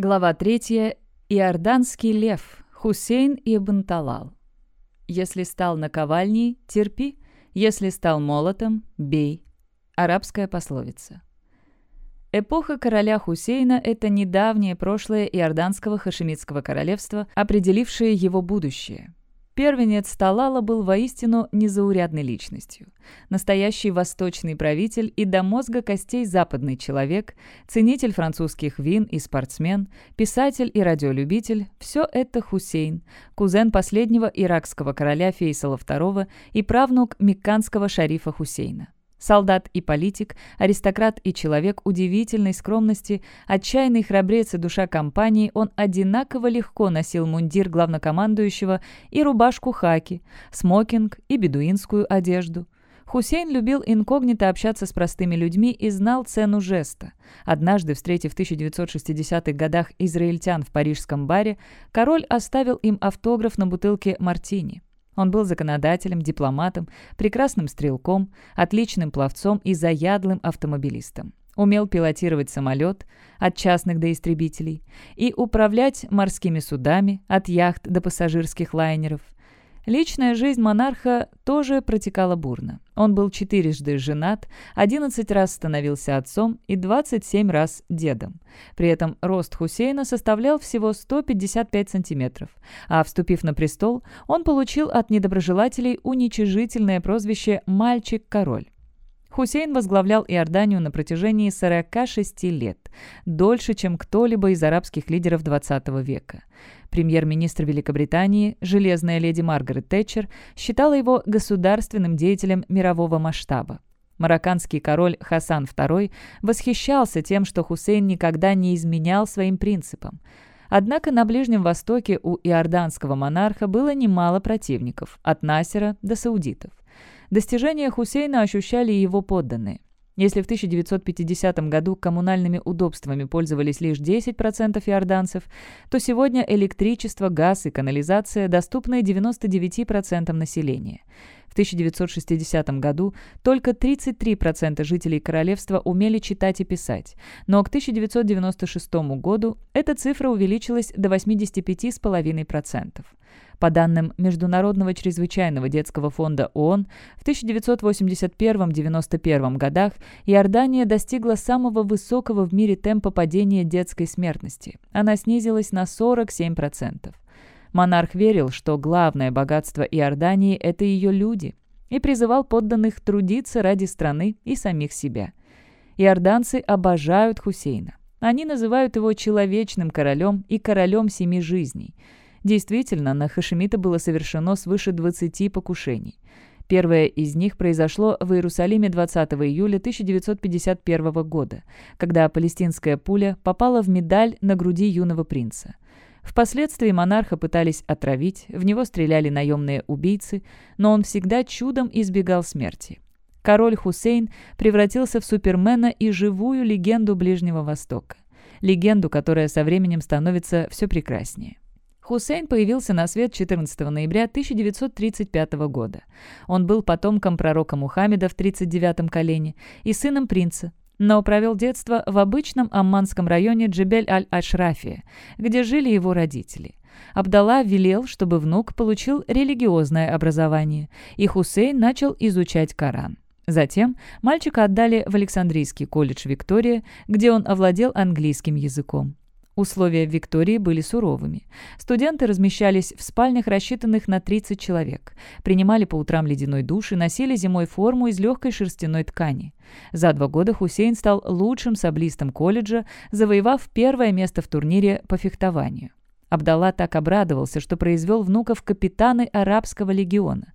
Глава 3. Иорданский лев. Хусейн ибн Талал. «Если стал наковальней, терпи, если стал молотом, бей». Арабская пословица. Эпоха короля Хусейна – это недавнее прошлое Иорданского хашемитского королевства, определившее его будущее. Первенец Талала был воистину незаурядной личностью. Настоящий восточный правитель и до мозга костей западный человек, ценитель французских вин и спортсмен, писатель и радиолюбитель – все это Хусейн, кузен последнего иракского короля Фейсала II и правнук мекканского шарифа Хусейна. Солдат и политик, аристократ и человек удивительной скромности, отчаянный храбрец и душа компании, он одинаково легко носил мундир главнокомандующего и рубашку хаки, смокинг и бедуинскую одежду. Хусейн любил инкогнито общаться с простыми людьми и знал цену жеста. Однажды, встретив в 1960-х годах израильтян в парижском баре, король оставил им автограф на бутылке «Мартини». Он был законодателем, дипломатом, прекрасным стрелком, отличным пловцом и заядлым автомобилистом. Умел пилотировать самолет от частных до истребителей и управлять морскими судами от яхт до пассажирских лайнеров – Личная жизнь монарха тоже протекала бурно. Он был четырежды женат, 11 раз становился отцом и 27 раз дедом. При этом рост Хусейна составлял всего 155 сантиметров, а вступив на престол, он получил от недоброжелателей уничижительное прозвище «мальчик-король». Хусейн возглавлял Иорданию на протяжении 46 лет, дольше, чем кто-либо из арабских лидеров XX века. Премьер-министр Великобритании, железная леди Маргарет Тэтчер, считала его государственным деятелем мирового масштаба. Марокканский король Хасан II восхищался тем, что Хусейн никогда не изменял своим принципам. Однако на Ближнем Востоке у иорданского монарха было немало противников, от Насера до саудитов. Достижения Хусейна ощущали его подданные. Если в 1950 году коммунальными удобствами пользовались лишь 10% иорданцев, то сегодня электричество, газ и канализация доступны 99% населения. В 1960 году только 33% жителей королевства умели читать и писать, но к 1996 году эта цифра увеличилась до 85,5%. По данным Международного чрезвычайного детского фонда ООН, в 1981-91 годах Иордания достигла самого высокого в мире темпа падения детской смертности. Она снизилась на 47%. Монарх верил, что главное богатство Иордании – это ее люди, и призывал подданных трудиться ради страны и самих себя. Иорданцы обожают Хусейна. Они называют его человечным королем и королем семи жизней – Действительно, на Хашемита было совершено свыше 20 покушений. Первое из них произошло в Иерусалиме 20 июля 1951 года, когда палестинская пуля попала в медаль на груди юного принца. Впоследствии монарха пытались отравить, в него стреляли наемные убийцы, но он всегда чудом избегал смерти. Король Хусейн превратился в супермена и живую легенду Ближнего Востока. Легенду, которая со временем становится все прекраснее. Хусейн появился на свет 14 ноября 1935 года. Он был потомком пророка Мухаммеда в 39-м колене и сыном принца, но провел детство в обычном амманском районе Джебель-аль-Ашрафия, где жили его родители. Абдалла велел, чтобы внук получил религиозное образование, и Хусейн начал изучать Коран. Затем мальчика отдали в Александрийский колледж Виктория, где он овладел английским языком. Условия в Виктории были суровыми. Студенты размещались в спальнях, рассчитанных на 30 человек, принимали по утрам ледяной душ и носили зимой форму из легкой шерстяной ткани. За два года Хусейн стал лучшим саблистом колледжа, завоевав первое место в турнире по фехтованию. Абдалла так обрадовался, что произвел внуков капитаны арабского легиона.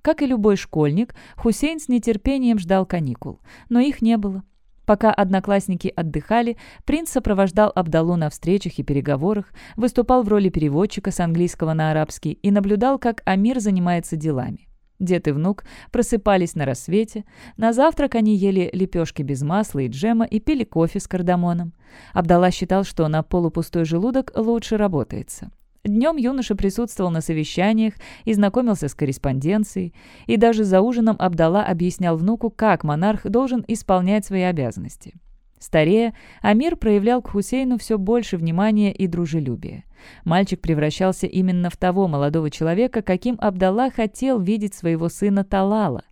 Как и любой школьник, Хусейн с нетерпением ждал каникул, но их не было. Пока одноклассники отдыхали, принц сопровождал Абдалу на встречах и переговорах, выступал в роли переводчика с английского на арабский и наблюдал, как Амир занимается делами. Дед и внук просыпались на рассвете. На завтрак они ели лепешки без масла и джема и пили кофе с кардамоном. Абдалла считал, что на полупустой желудок лучше работается. Днем юноша присутствовал на совещаниях и знакомился с корреспонденцией, и даже за ужином Абдалла объяснял внуку, как монарх должен исполнять свои обязанности. Старея, Амир проявлял к Хусейну все больше внимания и дружелюбия. Мальчик превращался именно в того молодого человека, каким Абдалла хотел видеть своего сына Талала.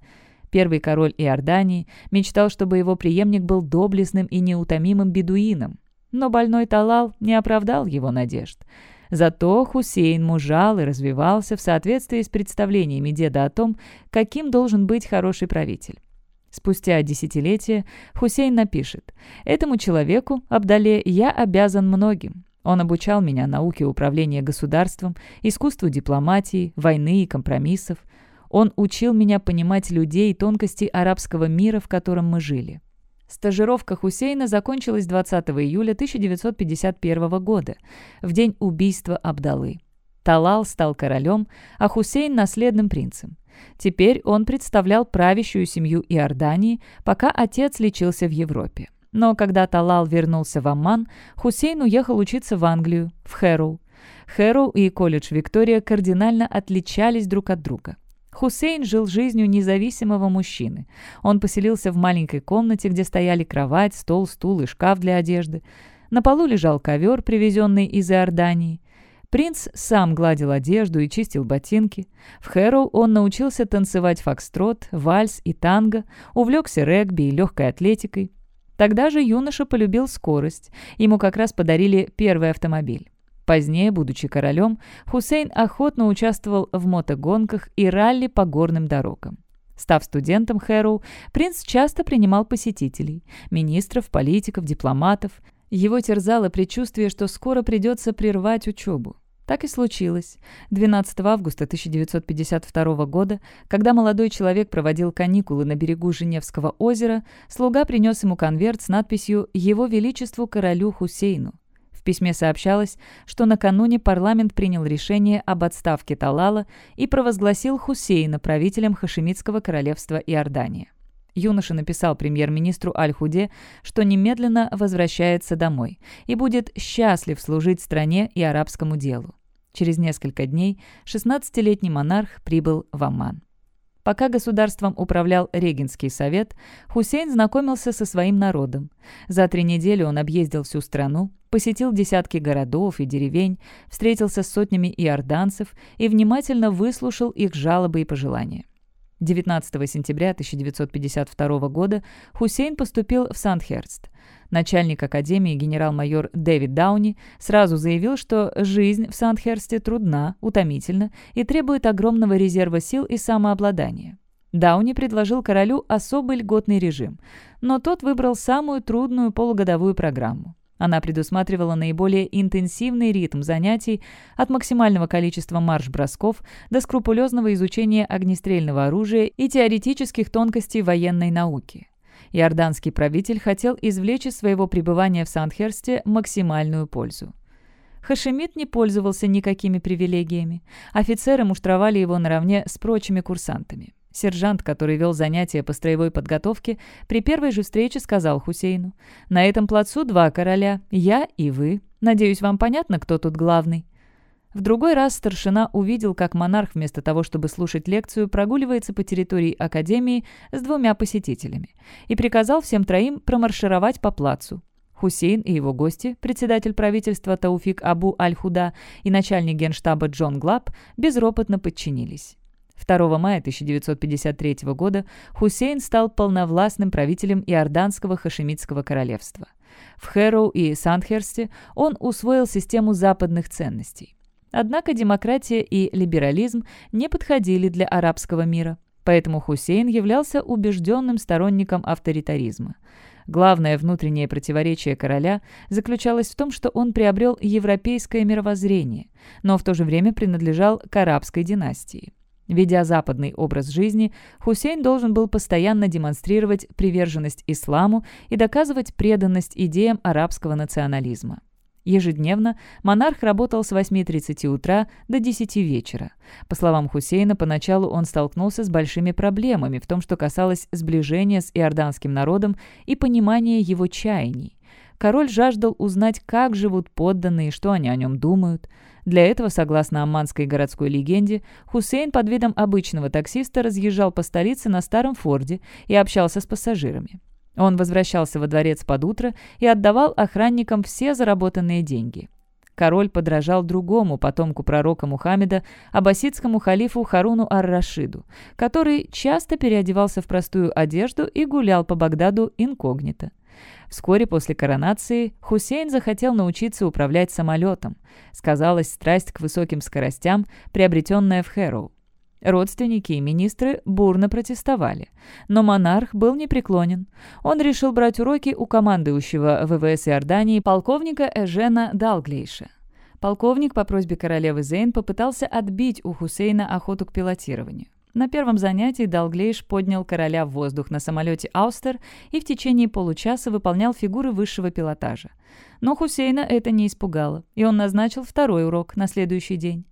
Первый король Иордании мечтал, чтобы его преемник был доблестным и неутомимым бедуином. Но больной Талал не оправдал его надежд. Зато Хусейн мужал и развивался в соответствии с представлениями деда о том, каким должен быть хороший правитель. Спустя десятилетия Хусейн напишет «Этому человеку, Абдале, я обязан многим. Он обучал меня науке управления государством, искусству дипломатии, войны и компромиссов. Он учил меня понимать людей и тонкости арабского мира, в котором мы жили. Стажировка Хусейна закончилась 20 июля 1951 года, в день убийства Абдалы. Талал стал королем, а Хусейн – наследным принцем. Теперь он представлял правящую семью Иордании, пока отец лечился в Европе. Но когда Талал вернулся в Амман, Хусейн уехал учиться в Англию, в Хэроу. Хэроу и колледж Виктория кардинально отличались друг от друга. Хусейн жил жизнью независимого мужчины. Он поселился в маленькой комнате, где стояли кровать, стол, стул и шкаф для одежды. На полу лежал ковер, привезенный из Иордании. Принц сам гладил одежду и чистил ботинки. В Хэроу он научился танцевать фокстрот, вальс и танго, увлекся регби и легкой атлетикой. Тогда же юноша полюбил скорость. Ему как раз подарили первый автомобиль. Позднее, будучи королем, Хусейн охотно участвовал в мотогонках и ралли по горным дорогам. Став студентом Хэроу, принц часто принимал посетителей – министров, политиков, дипломатов. Его терзало предчувствие, что скоро придется прервать учебу. Так и случилось. 12 августа 1952 года, когда молодой человек проводил каникулы на берегу Женевского озера, слуга принес ему конверт с надписью «Его Величеству королю Хусейну». В письме сообщалось, что накануне парламент принял решение об отставке Талала и провозгласил Хусейна правителем Хашемитского королевства Иордания. Юноша написал премьер-министру Аль-Худе, что немедленно возвращается домой и будет счастлив служить стране и арабскому делу. Через несколько дней 16-летний монарх прибыл в Амман. Пока государством управлял Регенский совет, Хусейн знакомился со своим народом. За три недели он объездил всю страну, посетил десятки городов и деревень, встретился с сотнями иорданцев и внимательно выслушал их жалобы и пожелания. 19 сентября 1952 года Хусейн поступил в Сандхерст. Начальник академии генерал-майор Дэвид Дауни сразу заявил, что жизнь в Сандхерсте трудна, утомительна и требует огромного резерва сил и самообладания. Дауни предложил королю особый льготный режим, но тот выбрал самую трудную полугодовую программу. Она предусматривала наиболее интенсивный ритм занятий от максимального количества марш-бросков до скрупулезного изучения огнестрельного оружия и теоретических тонкостей военной науки. Иорданский правитель хотел извлечь из своего пребывания в Сандхерсте максимальную пользу. Хашемит не пользовался никакими привилегиями. Офицеры муштровали его наравне с прочими курсантами. Сержант, который вел занятия по строевой подготовке, при первой же встрече сказал Хусейну, «На этом плацу два короля, я и вы. Надеюсь, вам понятно, кто тут главный?» В другой раз старшина увидел, как монарх вместо того, чтобы слушать лекцию, прогуливается по территории Академии с двумя посетителями и приказал всем троим промаршировать по плацу. Хусейн и его гости, председатель правительства Тауфик Абу Аль-Худа и начальник генштаба Джон Глаб безропотно подчинились. 2 мая 1953 года Хусейн стал полновластным правителем Иорданского хашемитского королевства. В Хэроу и Сандхерсте он усвоил систему западных ценностей. Однако демократия и либерализм не подходили для арабского мира, поэтому Хусейн являлся убежденным сторонником авторитаризма. Главное внутреннее противоречие короля заключалось в том, что он приобрел европейское мировоззрение, но в то же время принадлежал к арабской династии. Ведя западный образ жизни, Хусейн должен был постоянно демонстрировать приверженность исламу и доказывать преданность идеям арабского национализма. Ежедневно монарх работал с 8.30 утра до 10 вечера. По словам Хусейна, поначалу он столкнулся с большими проблемами в том, что касалось сближения с иорданским народом и понимания его чаяний. Король жаждал узнать, как живут подданные, что они о нем думают. Для этого, согласно амманской городской легенде, Хусейн под видом обычного таксиста разъезжал по столице на старом Форде и общался с пассажирами. Он возвращался во дворец под утро и отдавал охранникам все заработанные деньги. Король подражал другому потомку пророка Мухаммеда, аббасидскому халифу Харуну ар-Рашиду, который часто переодевался в простую одежду и гулял по Багдаду инкогнито. Вскоре после коронации Хусейн захотел научиться управлять самолетом. Сказалась страсть к высоким скоростям, приобретенная в Хэроу. Родственники и министры бурно протестовали. Но монарх был непреклонен. Он решил брать уроки у командующего ВВС Иордании полковника Эжена Далглейша. Полковник по просьбе королевы Зейн попытался отбить у Хусейна охоту к пилотированию. На первом занятии Далглейш поднял короля в воздух на самолете «Аустер» и в течение получаса выполнял фигуры высшего пилотажа. Но Хусейна это не испугало, и он назначил второй урок на следующий день.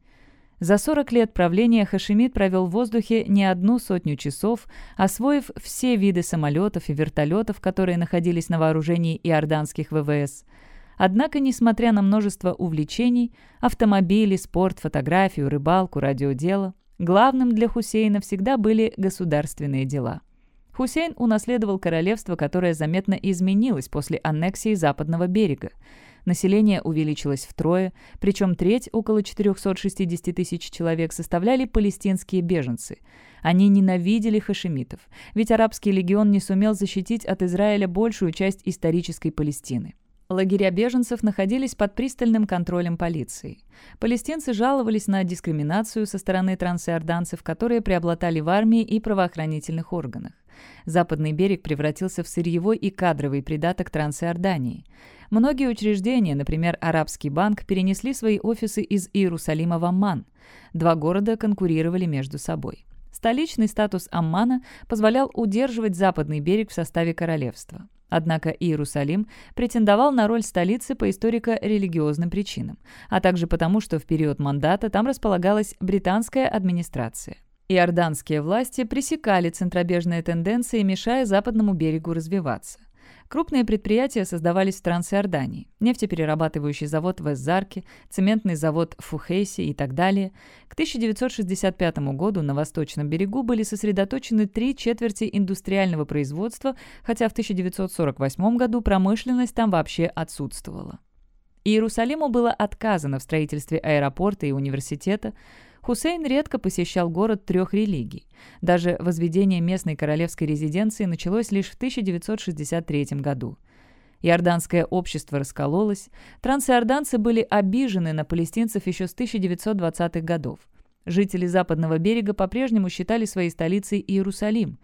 За 40 лет правления Хашимид провел в воздухе не одну сотню часов, освоив все виды самолетов и вертолетов, которые находились на вооружении иорданских ВВС. Однако, несмотря на множество увлечений – автомобили, спорт, фотографию, рыбалку, радиодело – Главным для Хусейна всегда были государственные дела. Хусейн унаследовал королевство, которое заметно изменилось после аннексии западного берега. Население увеличилось втрое, причем треть, около 460 тысяч человек, составляли палестинские беженцы. Они ненавидели хашемитов, ведь арабский легион не сумел защитить от Израиля большую часть исторической Палестины. Лагеря беженцев находились под пристальным контролем полиции. Палестинцы жаловались на дискриминацию со стороны трансиорданцев, которые преобладали в армии и правоохранительных органах. Западный берег превратился в сырьевой и кадровый придаток Трансиордании. Многие учреждения, например, Арабский банк, перенесли свои офисы из Иерусалима в Амман. Два города конкурировали между собой. Столичный статус Аммана позволял удерживать западный берег в составе королевства. Однако Иерусалим претендовал на роль столицы по историко-религиозным причинам, а также потому, что в период мандата там располагалась британская администрация. Иорданские власти пресекали центробежные тенденции, мешая западному берегу развиваться. Крупные предприятия создавались в Трансиордании. Нефтеперерабатывающий завод в Эзарке, цементный завод в Фухейсе и так далее. К 1965 году на Восточном берегу были сосредоточены три четверти индустриального производства, хотя в 1948 году промышленность там вообще отсутствовала. Иерусалиму было отказано в строительстве аэропорта и университета, Хусейн редко посещал город трех религий. Даже возведение местной королевской резиденции началось лишь в 1963 году. Иорданское общество раскололось, трансиорданцы были обижены на палестинцев еще с 1920-х годов. Жители западного берега по-прежнему считали своей столицей Иерусалим.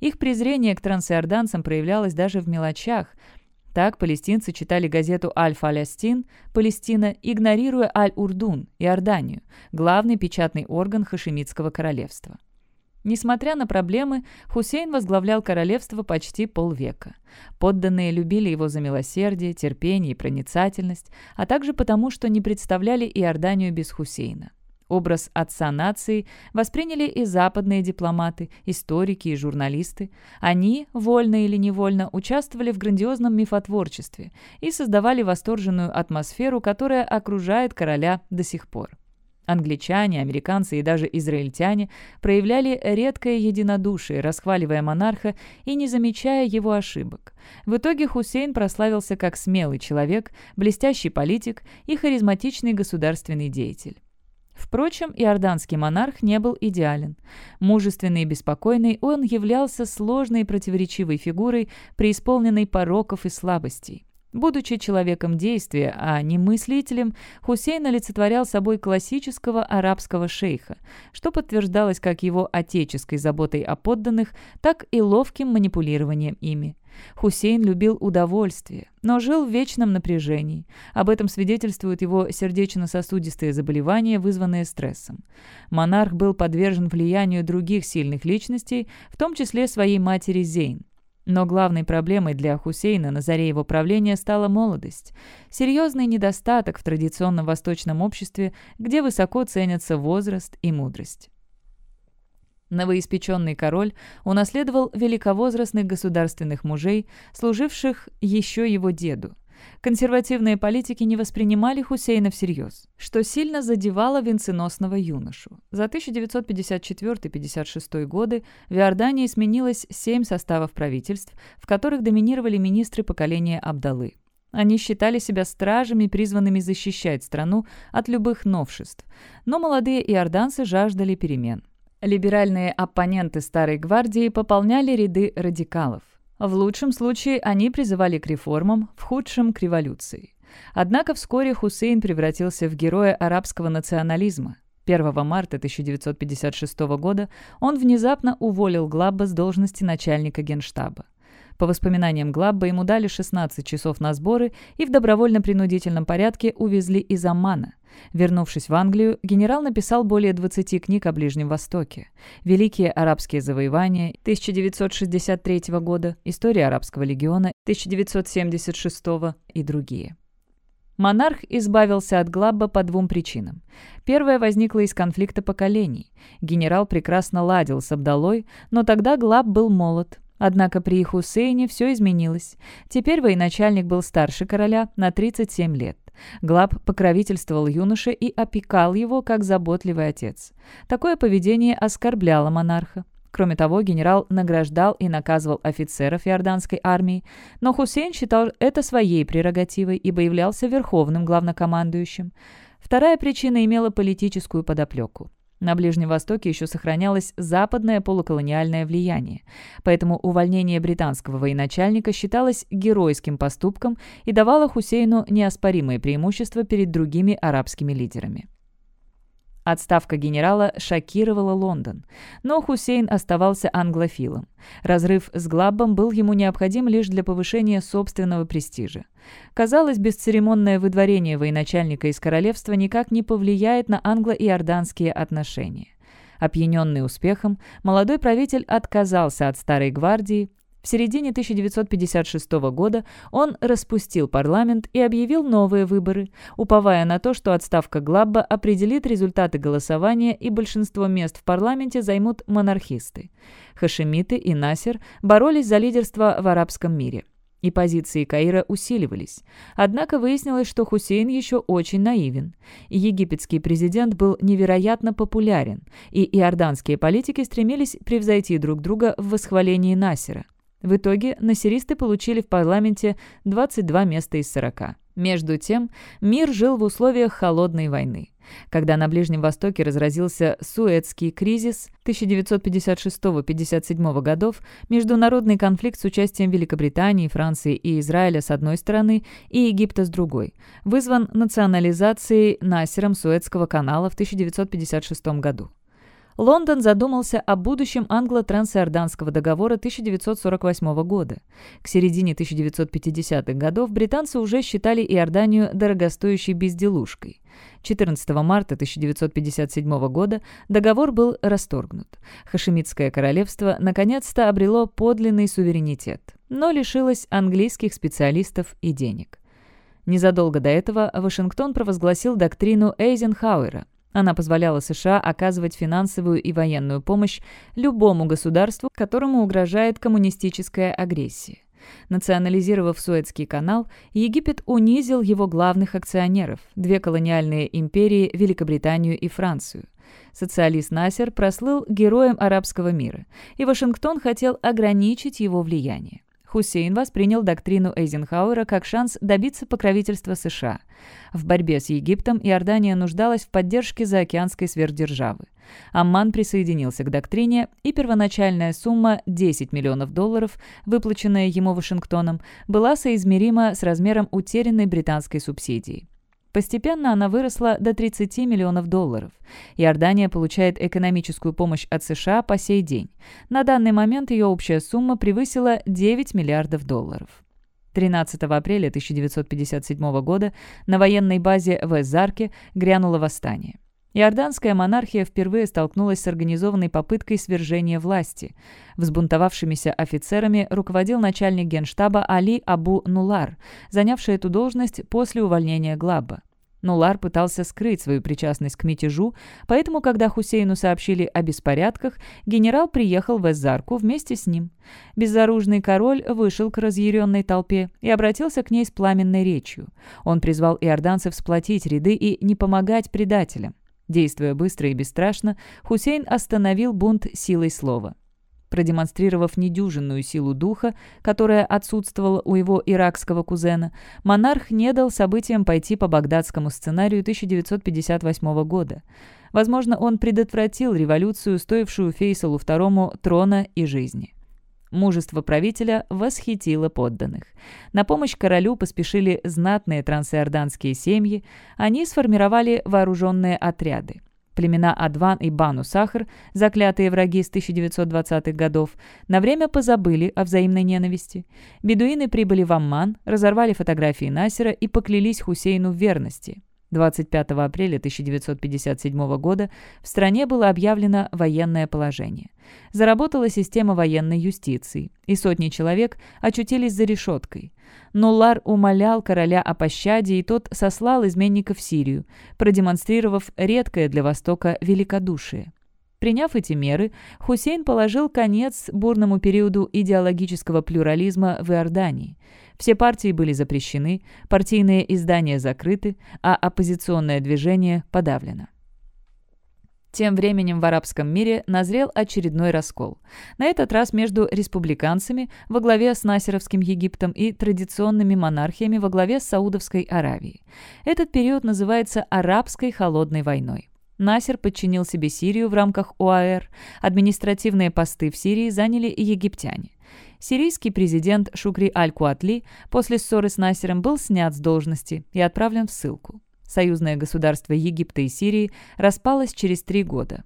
Их презрение к трансиорданцам проявлялось даже в мелочах – так палестинцы читали газету «Аль-Фалястин» Палестина, игнорируя Аль-Урдун, Иорданию, главный печатный орган Хашемитского королевства. Несмотря на проблемы, Хусейн возглавлял королевство почти полвека. Подданные любили его за милосердие, терпение и проницательность, а также потому, что не представляли Иорданию без Хусейна. Образ отца нации восприняли и западные дипломаты, историки и журналисты. Они, вольно или невольно, участвовали в грандиозном мифотворчестве и создавали восторженную атмосферу, которая окружает короля до сих пор. Англичане, американцы и даже израильтяне проявляли редкое единодушие, расхваливая монарха и не замечая его ошибок. В итоге Хусейн прославился как смелый человек, блестящий политик и харизматичный государственный деятель. Впрочем, иорданский монарх не был идеален. Мужественный и беспокойный, он являлся сложной и противоречивой фигурой, преисполненной пороков и слабостей. Будучи человеком действия, а не мыслителем, Хусейн олицетворял собой классического арабского шейха, что подтверждалось как его отеческой заботой о подданных, так и ловким манипулированием ими. Хусейн любил удовольствие, но жил в вечном напряжении. Об этом свидетельствуют его сердечно-сосудистые заболевания, вызванные стрессом. Монарх был подвержен влиянию других сильных личностей, в том числе своей матери Зейн. Но главной проблемой для Хусейна на заре его правления стала молодость. Серьезный недостаток в традиционном восточном обществе, где высоко ценятся возраст и мудрость. Новоиспеченный король унаследовал великовозрастных государственных мужей, служивших еще его деду. Консервативные политики не воспринимали Хусейна всерьез, что сильно задевало венценосного юношу. За 1954-56 годы в Иордании сменилось семь составов правительств, в которых доминировали министры поколения Абдалы. Они считали себя стражами, призванными защищать страну от любых новшеств. Но молодые иорданцы жаждали перемен. Либеральные оппоненты Старой Гвардии пополняли ряды радикалов. В лучшем случае они призывали к реформам, в худшем – к революции. Однако вскоре Хусейн превратился в героя арабского национализма. 1 марта 1956 года он внезапно уволил Глабба с должности начальника генштаба. По воспоминаниям Глабба, ему дали 16 часов на сборы и в добровольно-принудительном порядке увезли из Аммана. Вернувшись в Англию, генерал написал более 20 книг о Ближнем Востоке. «Великие арабские завоевания» 1963 года, «История арабского легиона» 1976 и другие. Монарх избавился от Глабба по двум причинам. Первая возникла из конфликта поколений. Генерал прекрасно ладил с Абдалой, но тогда Глаб был молод, Однако при Хусейне все изменилось. Теперь военачальник был старше короля на 37 лет. Глаб покровительствовал юноше и опекал его, как заботливый отец. Такое поведение оскорбляло монарха. Кроме того, генерал награждал и наказывал офицеров иорданской армии, но Хусейн считал это своей прерогативой, ибо являлся верховным главнокомандующим. Вторая причина имела политическую подоплеку. На Ближнем Востоке еще сохранялось западное полуколониальное влияние, поэтому увольнение британского военачальника считалось геройским поступком и давало Хусейну неоспоримые преимущества перед другими арабскими лидерами. Отставка генерала шокировала Лондон, но Хусейн оставался англофилом. Разрыв с Глаббом был ему необходим лишь для повышения собственного престижа. Казалось, бесцеремонное выдворение военачальника из королевства никак не повлияет на англо-иорданские отношения. Опьяненный успехом, молодой правитель отказался от Старой гвардии, в середине 1956 года он распустил парламент и объявил новые выборы, уповая на то, что отставка Глабба определит результаты голосования и большинство мест в парламенте займут монархисты. Хашемиты и Насер боролись за лидерство в арабском мире. И позиции Каира усиливались. Однако выяснилось, что Хусейн еще очень наивен. Египетский президент был невероятно популярен, и иорданские политики стремились превзойти друг друга в восхвалении Насера. В итоге насеристы получили в парламенте 22 места из 40. Между тем, мир жил в условиях холодной войны. Когда на Ближнем Востоке разразился Суэцкий кризис 1956-57 годов, международный конфликт с участием Великобритании, Франции и Израиля с одной стороны и Египта с другой, вызван национализацией Насером Суэцкого канала в 1956 году. Лондон задумался о будущем англо-трансиорданского договора 1948 года. К середине 1950-х годов британцы уже считали Иорданию дорогостоящей безделушкой. 14 марта 1957 года договор был расторгнут. Хашемитское королевство наконец-то обрело подлинный суверенитет, но лишилось английских специалистов и денег. Незадолго до этого Вашингтон провозгласил доктрину Эйзенхауэра – она позволяла США оказывать финансовую и военную помощь любому государству, которому угрожает коммунистическая агрессия. Национализировав Суэцкий канал, Египет унизил его главных акционеров – две колониальные империи Великобританию и Францию. Социалист Насер прослыл героем арабского мира, и Вашингтон хотел ограничить его влияние. Хусейн воспринял доктрину Эйзенхауэра как шанс добиться покровительства США. В борьбе с Египтом Иордания нуждалась в поддержке заокеанской сверхдержавы. Амман присоединился к доктрине, и первоначальная сумма 10 миллионов долларов, выплаченная ему Вашингтоном, была соизмерима с размером утерянной британской субсидии. Постепенно она выросла до 30 миллионов долларов. Иордания получает экономическую помощь от США по сей день. На данный момент ее общая сумма превысила 9 миллиардов долларов. 13 апреля 1957 года на военной базе в Эзарке грянуло восстание. Иорданская монархия впервые столкнулась с организованной попыткой свержения власти. Взбунтовавшимися офицерами руководил начальник генштаба Али Абу Нулар, занявший эту должность после увольнения Глаба. Нулар пытался скрыть свою причастность к мятежу, поэтому, когда Хусейну сообщили о беспорядках, генерал приехал в Эзарку вместе с ним. Безоружный король вышел к разъяренной толпе и обратился к ней с пламенной речью. Он призвал иорданцев сплотить ряды и не помогать предателям. Действуя быстро и бесстрашно, Хусейн остановил бунт силой слова продемонстрировав недюжинную силу духа, которая отсутствовала у его иракского кузена, монарх не дал событиям пойти по багдадскому сценарию 1958 года. Возможно, он предотвратил революцию, стоившую Фейсалу II трона и жизни. Мужество правителя восхитило подданных. На помощь королю поспешили знатные трансиорданские семьи, они сформировали вооруженные отряды. Племена Адван и Бану Сахар, заклятые враги с 1920-х годов, на время позабыли о взаимной ненависти. Бедуины прибыли в Амман, разорвали фотографии Насера и поклялись Хусейну в верности. 25 апреля 1957 года в стране было объявлено военное положение. Заработала система военной юстиции, и сотни человек очутились за решеткой. Но Лар умолял короля о пощаде, и тот сослал изменников в Сирию, продемонстрировав редкое для Востока великодушие. Приняв эти меры, Хусейн положил конец бурному периоду идеологического плюрализма в Иордании. Все партии были запрещены, партийные издания закрыты, а оппозиционное движение подавлено. Тем временем в арабском мире назрел очередной раскол. На этот раз между республиканцами во главе с Насеровским Египтом и традиционными монархиями во главе с Саудовской Аравией. Этот период называется «Арабской холодной войной». Насер подчинил себе Сирию в рамках ОАР, административные посты в Сирии заняли египтяне. Сирийский президент Шукри Аль-Куатли после ссоры с Насером был снят с должности и отправлен в ссылку. Союзное государство Египта и Сирии распалось через три года.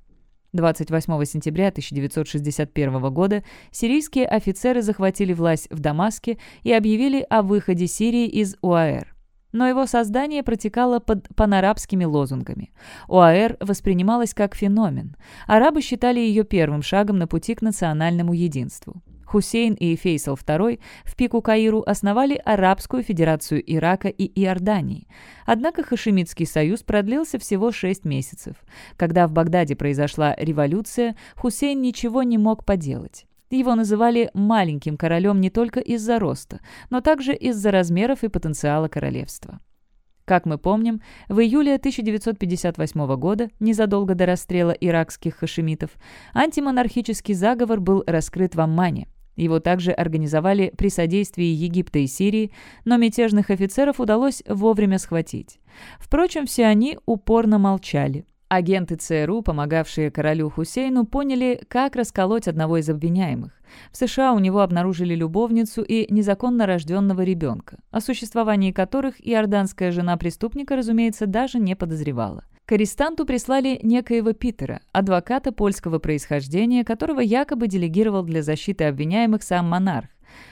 28 сентября 1961 года сирийские офицеры захватили власть в Дамаске и объявили о выходе Сирии из ОАР. Но его создание протекало под панарабскими лозунгами. ОАР воспринималась как феномен. Арабы считали ее первым шагом на пути к национальному единству. Хусейн и Фейсал II в пику Каиру основали Арабскую Федерацию Ирака и Иордании. Однако Хашемитский союз продлился всего шесть месяцев. Когда в Багдаде произошла революция, Хусейн ничего не мог поделать. Его называли «маленьким королем» не только из-за роста, но также из-за размеров и потенциала королевства. Как мы помним, в июле 1958 года, незадолго до расстрела иракских хашемитов, антимонархический заговор был раскрыт в Аммане. Его также организовали при содействии Египта и Сирии, но мятежных офицеров удалось вовремя схватить. Впрочем, все они упорно молчали. Агенты ЦРУ, помогавшие королю Хусейну, поняли, как расколоть одного из обвиняемых. В США у него обнаружили любовницу и незаконно рожденного ребенка, о существовании которых иорданская жена преступника, разумеется, даже не подозревала. К арестанту прислали некоего Питера, адвоката польского происхождения, которого якобы делегировал для защиты обвиняемых сам монарх.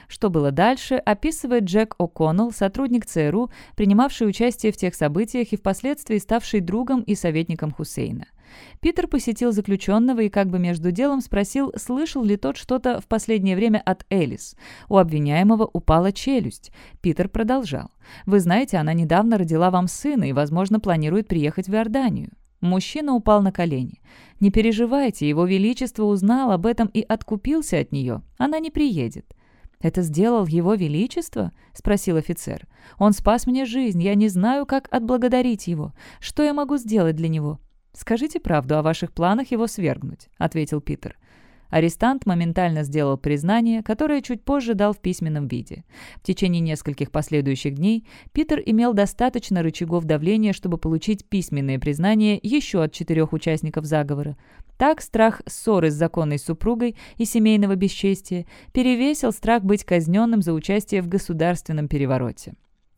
Что было дальше, описывает Джек О'Коннелл, сотрудник ЦРУ, принимавший участие в тех событиях и впоследствии ставший другом и советником Хусейна. Питер посетил заключенного и как бы между делом спросил, слышал ли тот что-то в последнее время от Элис. У обвиняемого упала челюсть. Питер продолжал. «Вы знаете, она недавно родила вам сына и, возможно, планирует приехать в Иорданию». Мужчина упал на колени. «Не переживайте, его величество узнал об этом и откупился от нее. Она не приедет». «Это сделал его величество?» — спросил офицер. «Он спас мне жизнь. Я не знаю, как отблагодарить его. Что я могу сделать для него?» «Скажите правду о ваших планах его свергнуть», — ответил Питер. Арестант моментально сделал признание, которое чуть позже дал в письменном виде. В течение нескольких последующих дней Питер имел достаточно рычагов давления, чтобы получить письменное признание еще от четырех участников заговора. Так страх ссоры с законной супругой и семейного бесчестия перевесил страх быть казненным за участие в государственном перевороте.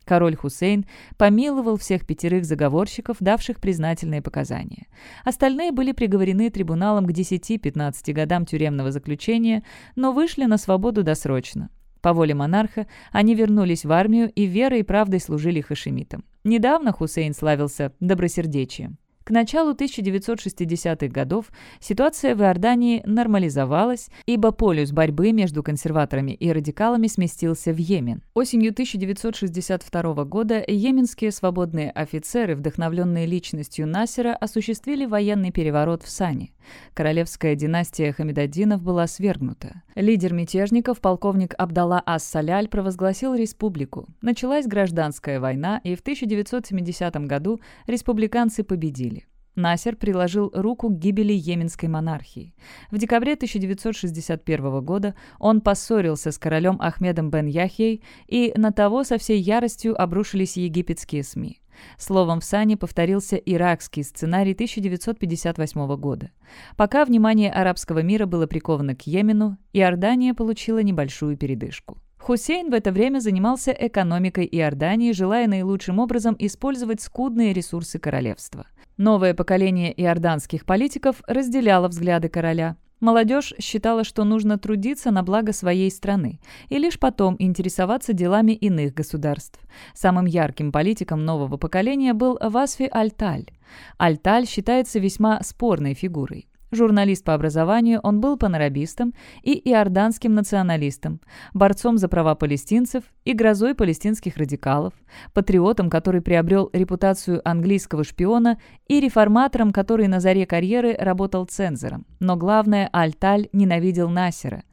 Король Хусейн помиловал всех пятерых заговорщиков, давших признательные показания. Остальные были приговорены трибуналом к 10-15 годам тюремного заключения, но вышли на свободу досрочно. По воле монарха они вернулись в армию и верой и правдой служили хашемитам. Недавно Хусейн славился добросердечием. К началу 1960-х годов ситуация в Иордании нормализовалась, ибо полюс борьбы между консерваторами и радикалами сместился в Йемен. Осенью 1962 года йеменские свободные офицеры, вдохновленные личностью Насера, осуществили военный переворот в Сане. Королевская династия Хамидаддинов была свергнута. Лидер мятежников, полковник Абдалла Ас-Саляль, провозгласил республику. Началась гражданская война, и в 1970 году республиканцы победили. Насер приложил руку к гибели йеменской монархии. В декабре 1961 года он поссорился с королем Ахмедом бен Яхьей, и на того со всей яростью обрушились египетские СМИ. Словом, в Сане повторился иракский сценарий 1958 года. Пока внимание арабского мира было приковано к Йемену, Иордания получила небольшую передышку. Хусейн в это время занимался экономикой Иордании, желая наилучшим образом использовать скудные ресурсы королевства. Новое поколение иорданских политиков разделяло взгляды короля. Молодежь считала, что нужно трудиться на благо своей страны и лишь потом интересоваться делами иных государств. Самым ярким политиком нового поколения был Васфи Альталь. Альталь считается весьма спорной фигурой. Журналист по образованию, он был панарабистом и иорданским националистом, борцом за права палестинцев и грозой палестинских радикалов, патриотом, который приобрел репутацию английского шпиона и реформатором, который на заре карьеры работал цензором. Но главное, Альталь ненавидел Насера.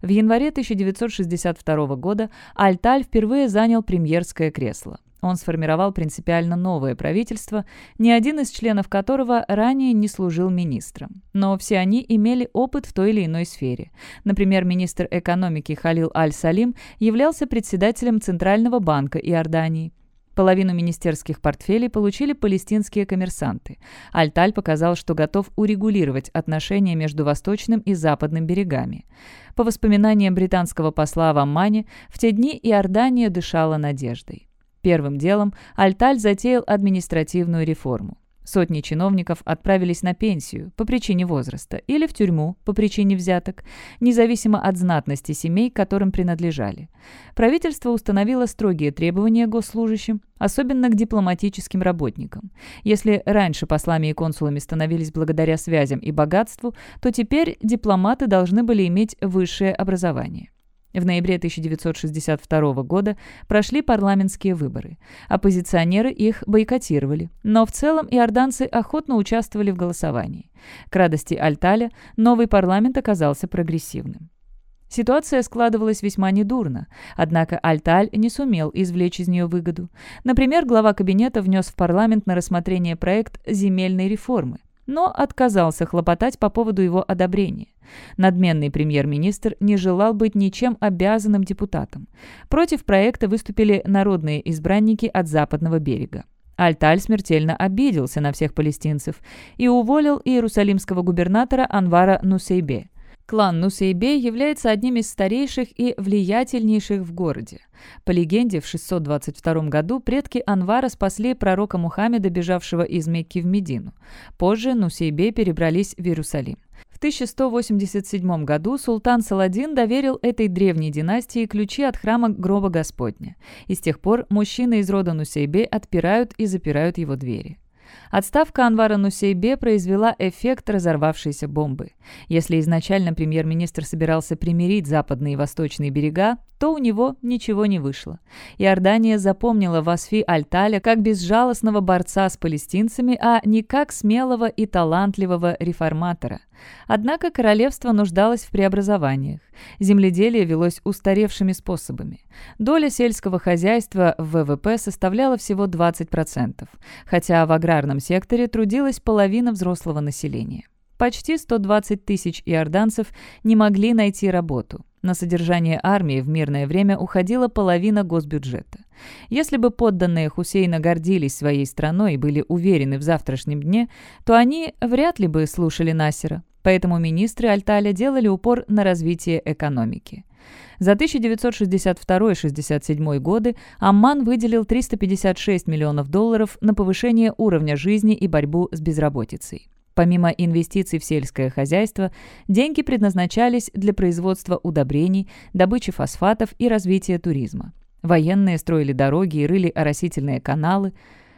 В январе 1962 года Альталь впервые занял премьерское кресло. Он сформировал принципиально новое правительство, ни один из членов которого ранее не служил министром. Но все они имели опыт в той или иной сфере. Например, министр экономики Халил Аль-Салим являлся председателем Центрального банка Иордании. Половину министерских портфелей получили палестинские коммерсанты. Альталь показал, что готов урегулировать отношения между восточным и западным берегами. По воспоминаниям британского посла в Аммане, в те дни Иордания дышала надеждой. Первым делом Альталь затеял административную реформу. Сотни чиновников отправились на пенсию по причине возраста или в тюрьму по причине взяток, независимо от знатности семей, которым принадлежали. Правительство установило строгие требования госслужащим, особенно к дипломатическим работникам. Если раньше послами и консулами становились благодаря связям и богатству, то теперь дипломаты должны были иметь высшее образование. В ноябре 1962 года прошли парламентские выборы. Оппозиционеры их бойкотировали, но в целом иорданцы охотно участвовали в голосовании. К радости Альталя новый парламент оказался прогрессивным. Ситуация складывалась весьма недурно, однако Альталь не сумел извлечь из нее выгоду. Например, глава кабинета внес в парламент на рассмотрение проект земельной реформы – но отказался хлопотать по поводу его одобрения. Надменный премьер-министр не желал быть ничем обязанным депутатом. Против проекта выступили народные избранники от западного берега. Альталь смертельно обиделся на всех палестинцев и уволил иерусалимского губернатора Анвара Нусейбе. Клан Нусейбе является одним из старейших и влиятельнейших в городе. По легенде, в 622 году предки Анвара спасли пророка Мухаммеда, бежавшего из Мекки в Медину. Позже Нусейбе перебрались в Иерусалим. В 1187 году султан Саладин доверил этой древней династии ключи от храма гроба Господня. И с тех пор мужчины из рода Нусейбе отпирают и запирают его двери. Отставка Анвара Нусейбе произвела эффект разорвавшейся бомбы. Если изначально премьер-министр собирался примирить западные и восточные берега, то у него ничего не вышло. Иордания запомнила Васфи Альталя как безжалостного борца с палестинцами, а не как смелого и талантливого реформатора. Однако королевство нуждалось в преобразованиях. Земледелие велось устаревшими способами. Доля сельского хозяйства в ВВП составляла всего 20%, хотя в аграрном секторе трудилась половина взрослого населения. Почти 120 тысяч иорданцев не могли найти работу. На содержание армии в мирное время уходила половина госбюджета. Если бы подданные Хусейна гордились своей страной и были уверены в завтрашнем дне, то они вряд ли бы слушали Насера. Поэтому министры Альталя делали упор на развитие экономики. За 1962-67 годы Амман выделил 356 миллионов долларов на повышение уровня жизни и борьбу с безработицей. Помимо инвестиций в сельское хозяйство, деньги предназначались для производства удобрений, добычи фосфатов и развития туризма. Военные строили дороги и рыли оросительные каналы.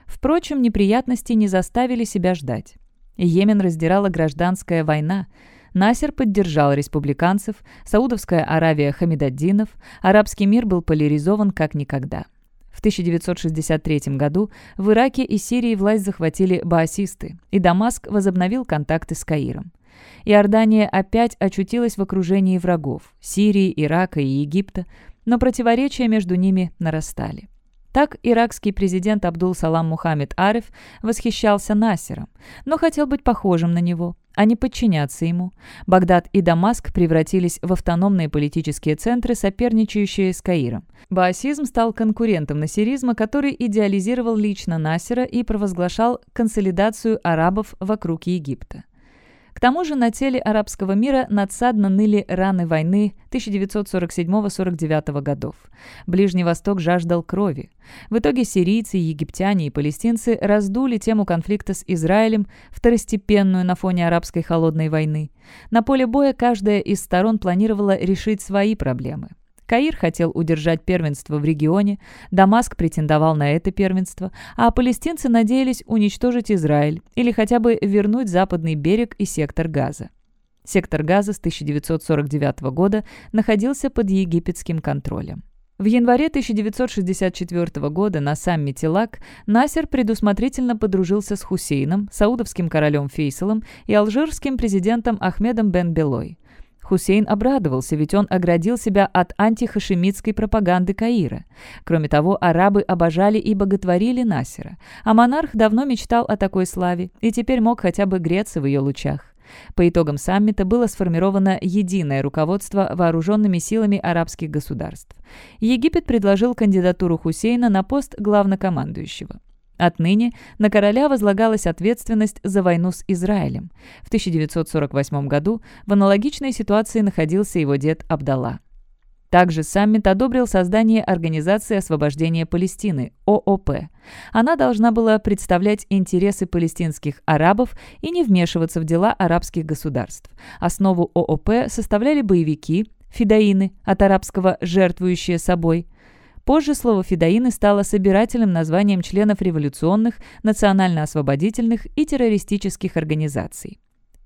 Впрочем, неприятности не заставили себя ждать. Йемен раздирала гражданская война. Насер поддержал республиканцев, Саудовская Аравия – Хамидаддинов, арабский мир был поляризован как никогда. В 1963 году в Ираке и Сирии власть захватили баасисты, и Дамаск возобновил контакты с Каиром. Иордания опять очутилась в окружении врагов – Сирии, Ирака и Египта, но противоречия между ними нарастали. Так иракский президент Абдул-Салам Мухаммед Ариф восхищался Насером, но хотел быть похожим на него, а не подчиняться ему. Багдад и Дамаск превратились в автономные политические центры, соперничающие с Каиром. Баасизм стал конкурентом насиризма, который идеализировал лично Насера и провозглашал консолидацию арабов вокруг Египта. К тому же на теле арабского мира надсадно ныли раны войны 1947-49 годов. Ближний Восток жаждал крови. В итоге сирийцы, египтяне и палестинцы раздули тему конфликта с Израилем, второстепенную на фоне арабской холодной войны. На поле боя каждая из сторон планировала решить свои проблемы. Каир хотел удержать первенство в регионе, Дамаск претендовал на это первенство, а палестинцы надеялись уничтожить Израиль или хотя бы вернуть западный берег и сектор Газа. Сектор Газа с 1949 года находился под египетским контролем. В январе 1964 года на саммите ЛАК Насер предусмотрительно подружился с Хусейном, саудовским королем Фейсалом и алжирским президентом Ахмедом бен Белой. Хусейн обрадовался, ведь он оградил себя от антихашемитской пропаганды Каира. Кроме того, арабы обожали и боготворили Насера, а монарх давно мечтал о такой славе и теперь мог хотя бы греться в ее лучах. По итогам саммита было сформировано единое руководство вооруженными силами арабских государств. Египет предложил кандидатуру Хусейна на пост главнокомандующего. Отныне на короля возлагалась ответственность за войну с Израилем. В 1948 году в аналогичной ситуации находился его дед Абдалла. Также саммит одобрил создание Организации освобождения Палестины, ООП. Она должна была представлять интересы палестинских арабов и не вмешиваться в дела арабских государств. Основу ООП составляли боевики, фидаины, от арабского «жертвующие собой», Позже слово «федоины» стало собирательным названием членов революционных, национально-освободительных и террористических организаций.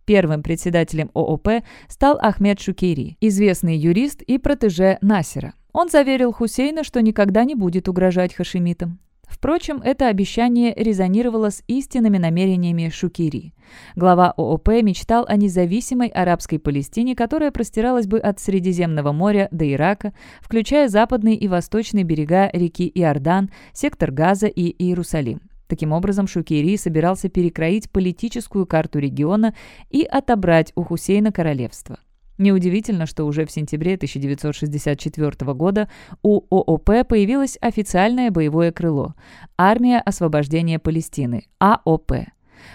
Первым председателем ООП стал Ахмед Шукейри, известный юрист и протеже Насера. Он заверил Хусейна, что никогда не будет угрожать хашимитам. Впрочем, это обещание резонировало с истинными намерениями Шукири. Глава ООП мечтал о независимой арабской Палестине, которая простиралась бы от Средиземного моря до Ирака, включая западные и восточные берега реки Иордан, сектор Газа и Иерусалим. Таким образом, Шукири собирался перекроить политическую карту региона и отобрать у Хусейна королевство. Неудивительно, что уже в сентябре 1964 года у ООП появилось официальное боевое крыло – Армия освобождения Палестины, АОП.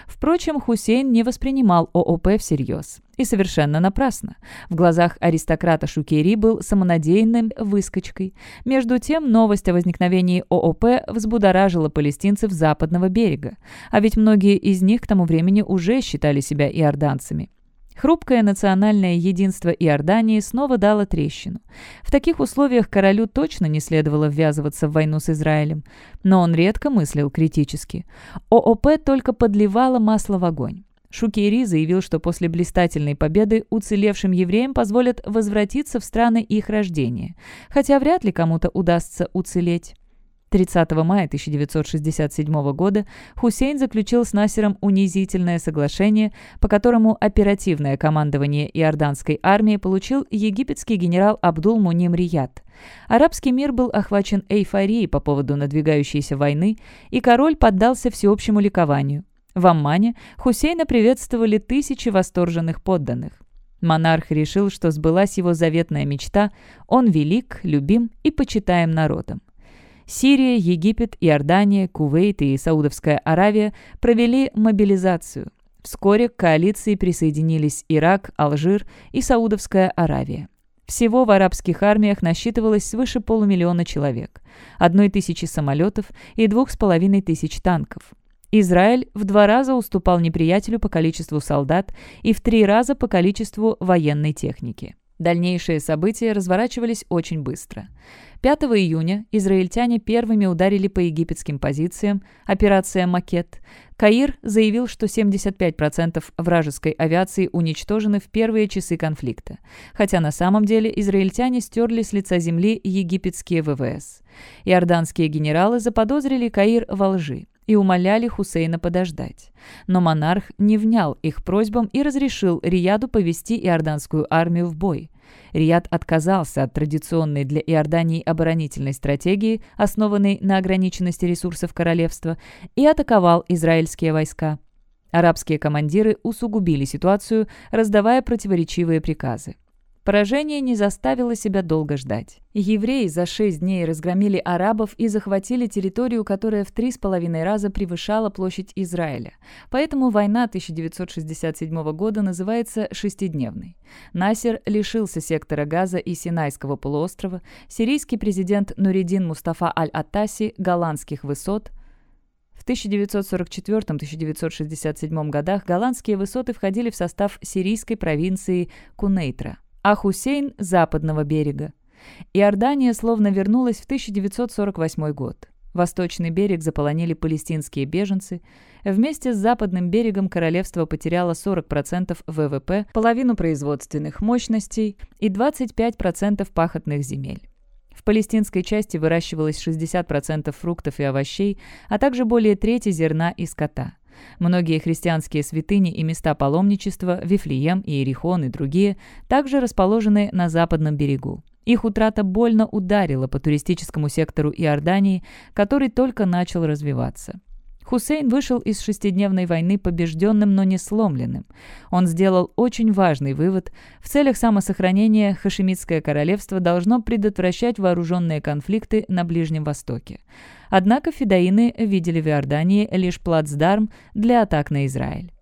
Впрочем, Хусейн не воспринимал ООП всерьез. И совершенно напрасно. В глазах аристократа Шукери был самонадеянным выскочкой. Между тем, новость о возникновении ООП взбудоражила палестинцев западного берега. А ведь многие из них к тому времени уже считали себя иорданцами. Хрупкое национальное единство Иордании снова дало трещину. В таких условиях королю точно не следовало ввязываться в войну с Израилем, но он редко мыслил критически. ООП только подливало масло в огонь. Шукейри заявил, что после блистательной победы уцелевшим евреям позволят возвратиться в страны их рождения, хотя вряд ли кому-то удастся уцелеть. 30 мая 1967 года Хусейн заключил с Насером унизительное соглашение, по которому оперативное командование иорданской армии получил египетский генерал Абдул Муним Рияд. Арабский мир был охвачен эйфорией по поводу надвигающейся войны, и король поддался всеобщему ликованию. В Аммане Хусейна приветствовали тысячи восторженных подданных. Монарх решил, что сбылась его заветная мечта, он велик, любим и почитаем народом. Сирия, Египет, Иордания, Кувейт и Саудовская Аравия провели мобилизацию. Вскоре к коалиции присоединились Ирак, Алжир и Саудовская Аравия. Всего в арабских армиях насчитывалось свыше полумиллиона человек, одной тысячи самолетов и двух с половиной тысяч танков. Израиль в два раза уступал неприятелю по количеству солдат и в три раза по количеству военной техники. Дальнейшие события разворачивались очень быстро. 5 июня израильтяне первыми ударили по египетским позициям, операция «Макет». Каир заявил, что 75% вражеской авиации уничтожены в первые часы конфликта, хотя на самом деле израильтяне стерли с лица земли египетские ВВС. Иорданские генералы заподозрили Каир во лжи и умоляли Хусейна подождать. Но монарх не внял их просьбам и разрешил Рияду повести иорданскую армию в бой. Рияд отказался от традиционной для Иордании оборонительной стратегии, основанной на ограниченности ресурсов королевства, и атаковал израильские войска. Арабские командиры усугубили ситуацию, раздавая противоречивые приказы. Поражение не заставило себя долго ждать. Евреи за шесть дней разгромили арабов и захватили территорию, которая в три с половиной раза превышала площадь Израиля. Поэтому война 1967 года называется «шестидневной». Насер лишился сектора Газа и Синайского полуострова, сирийский президент Нуридин Мустафа Аль-Аттаси – голландских высот – в 1944-1967 годах голландские высоты входили в состав сирийской провинции Кунейтра а Хусейн – западного берега. Иордания словно вернулась в 1948 год. Восточный берег заполонили палестинские беженцы. Вместе с западным берегом королевство потеряло 40% ВВП, половину производственных мощностей и 25% пахотных земель. В палестинской части выращивалось 60% фруктов и овощей, а также более трети зерна и скота. Многие христианские святыни и места паломничества, Вифлеем, Иерихон и другие, также расположены на западном берегу. Их утрата больно ударила по туристическому сектору Иордании, который только начал развиваться. Хусейн вышел из шестидневной войны побежденным, но не сломленным. Он сделал очень важный вывод. В целях самосохранения Хашемитское королевство должно предотвращать вооруженные конфликты на Ближнем Востоке. Однако фидаины видели в Иордании лишь плацдарм для атак на Израиль.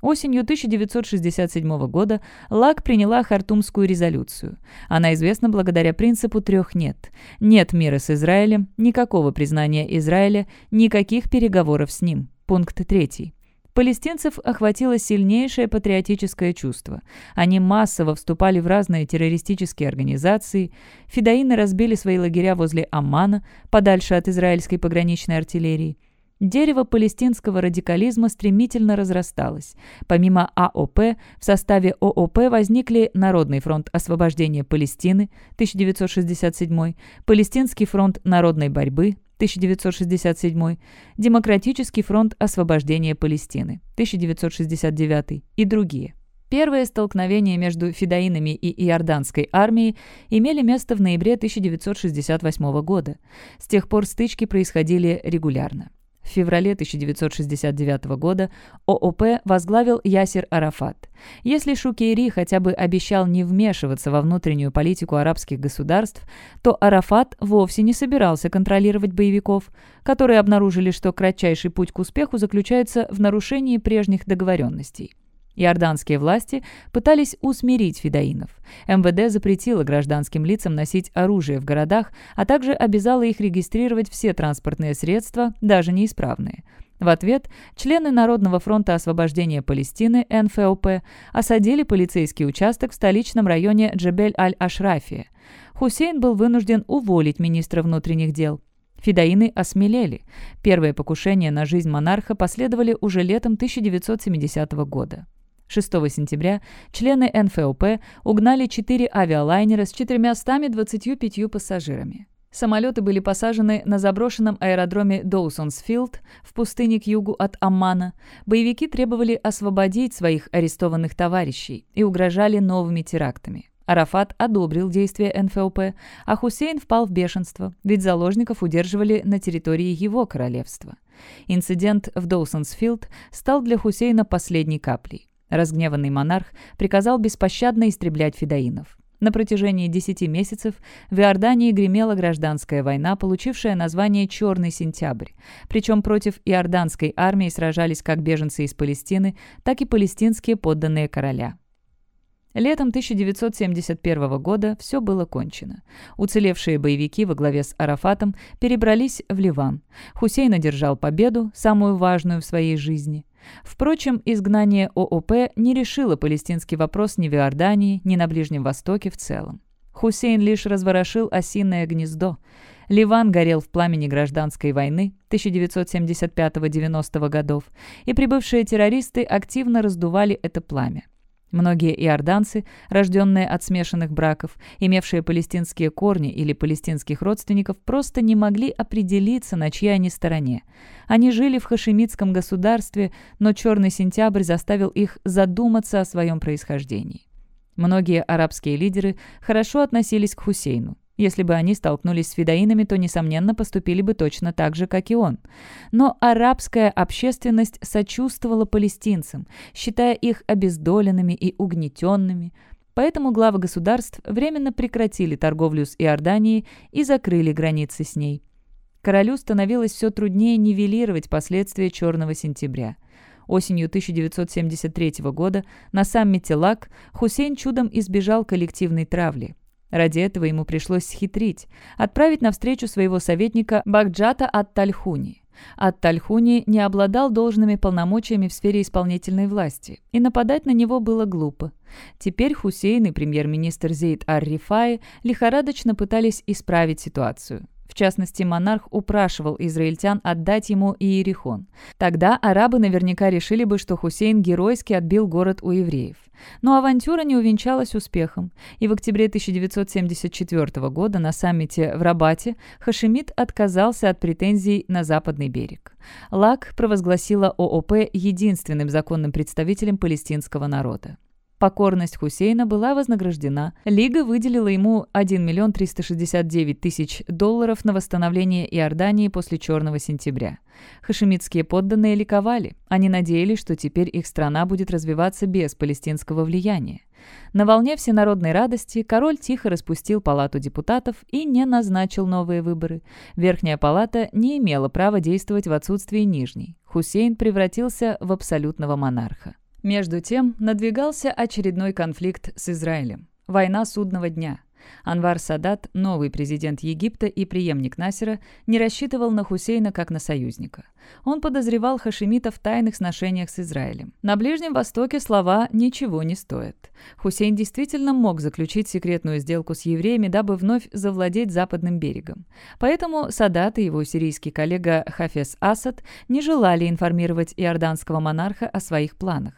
Осенью 1967 года ЛАК приняла Хартумскую резолюцию. Она известна благодаря принципу трех «нет». Нет мира с Израилем, никакого признания Израиля, никаких переговоров с ним. Пункт третий. Палестинцев охватило сильнейшее патриотическое чувство. Они массово вступали в разные террористические организации. Фидаины разбили свои лагеря возле Аммана, подальше от израильской пограничной артиллерии. Дерево палестинского радикализма стремительно разрасталось. Помимо АОП, в составе ООП возникли Народный фронт освобождения Палестины 1967, Палестинский фронт народной борьбы 1967, Демократический фронт освобождения Палестины 1969 и другие. Первые столкновения между фидаинами и иорданской армией имели место в ноябре 1968 года. С тех пор стычки происходили регулярно. В феврале 1969 года ООП возглавил Ясир Арафат. Если Шукейри хотя бы обещал не вмешиваться во внутреннюю политику арабских государств, то Арафат вовсе не собирался контролировать боевиков, которые обнаружили, что кратчайший путь к успеху заключается в нарушении прежних договоренностей. Иорданские власти пытались усмирить фидаинов. МВД запретило гражданским лицам носить оружие в городах, а также обязало их регистрировать все транспортные средства, даже неисправные. В ответ члены Народного фронта освобождения Палестины НФОП осадили полицейский участок в столичном районе Джебель-Аль-Ашрафия. Хусейн был вынужден уволить министра внутренних дел. Фидаины осмелели. Первые покушения на жизнь монарха последовали уже летом 1970 года. 6 сентября члены НФОП угнали четыре авиалайнера с 425 пассажирами. Самолеты были посажены на заброшенном аэродроме Доусонсфилд в пустыне к югу от Аммана. Боевики требовали освободить своих арестованных товарищей и угрожали новыми терактами. Арафат одобрил действия НФОП, а Хусейн впал в бешенство, ведь заложников удерживали на территории его королевства. Инцидент в Доусонсфилд стал для Хусейна последней каплей. Разгневанный монарх приказал беспощадно истреблять фидаинов. На протяжении 10 месяцев в Иордании гремела гражданская война, получившая название «Черный сентябрь». Причем против иорданской армии сражались как беженцы из Палестины, так и палестинские подданные короля. Летом 1971 года все было кончено. Уцелевшие боевики во главе с Арафатом перебрались в Ливан. Хусейн одержал победу, самую важную в своей жизни – Впрочем, изгнание ООП не решило палестинский вопрос ни в Иордании, ни на Ближнем Востоке в целом. Хусейн лишь разворошил осиное гнездо. Ливан горел в пламени гражданской войны 1975-90 годов, и прибывшие террористы активно раздували это пламя. Многие иорданцы, рожденные от смешанных браков, имевшие палестинские корни или палестинских родственников, просто не могли определиться, на чьей они стороне. Они жили в хашемитском государстве, но «Черный сентябрь» заставил их задуматься о своем происхождении. Многие арабские лидеры хорошо относились к Хусейну. Если бы они столкнулись с фидаинами, то, несомненно, поступили бы точно так же, как и он. Но арабская общественность сочувствовала палестинцам, считая их обездоленными и угнетенными. Поэтому главы государств временно прекратили торговлю с Иорданией и закрыли границы с ней. Королю становилось все труднее нивелировать последствия «Черного сентября». Осенью 1973 года на саммите ЛАК Хусейн чудом избежал коллективной травли. Ради этого ему пришлось схитрить, отправить навстречу своего советника Багджата Ат-Тальхуни. Ат-Тальхуни не обладал должными полномочиями в сфере исполнительной власти, и нападать на него было глупо. Теперь Хусейн и премьер-министр Зейд Ар-Рифай лихорадочно пытались исправить ситуацию. В частности, монарх упрашивал израильтян отдать ему Иерихон. Тогда арабы наверняка решили бы, что Хусейн геройски отбил город у евреев. Но авантюра не увенчалась успехом, и в октябре 1974 года на саммите в Рабате Хашемит отказался от претензий на западный берег. ЛАК провозгласила ООП единственным законным представителем палестинского народа. Покорность Хусейна была вознаграждена. Лига выделила ему 1 миллион 369 тысяч долларов на восстановление Иордании после Черного сентября. Хашемитские подданные ликовали. Они надеялись, что теперь их страна будет развиваться без палестинского влияния. На волне всенародной радости король тихо распустил палату депутатов и не назначил новые выборы. Верхняя палата не имела права действовать в отсутствии нижней. Хусейн превратился в абсолютного монарха. Между тем надвигался очередной конфликт с Израилем. Война судного дня. Анвар Садат, новый президент Египта и преемник Насера, не рассчитывал на Хусейна как на союзника. Он подозревал хашемита в тайных сношениях с Израилем. На Ближнем Востоке слова ничего не стоят. Хусейн действительно мог заключить секретную сделку с евреями, дабы вновь завладеть западным берегом. Поэтому Садат и его сирийский коллега Хафес Асад не желали информировать иорданского монарха о своих планах.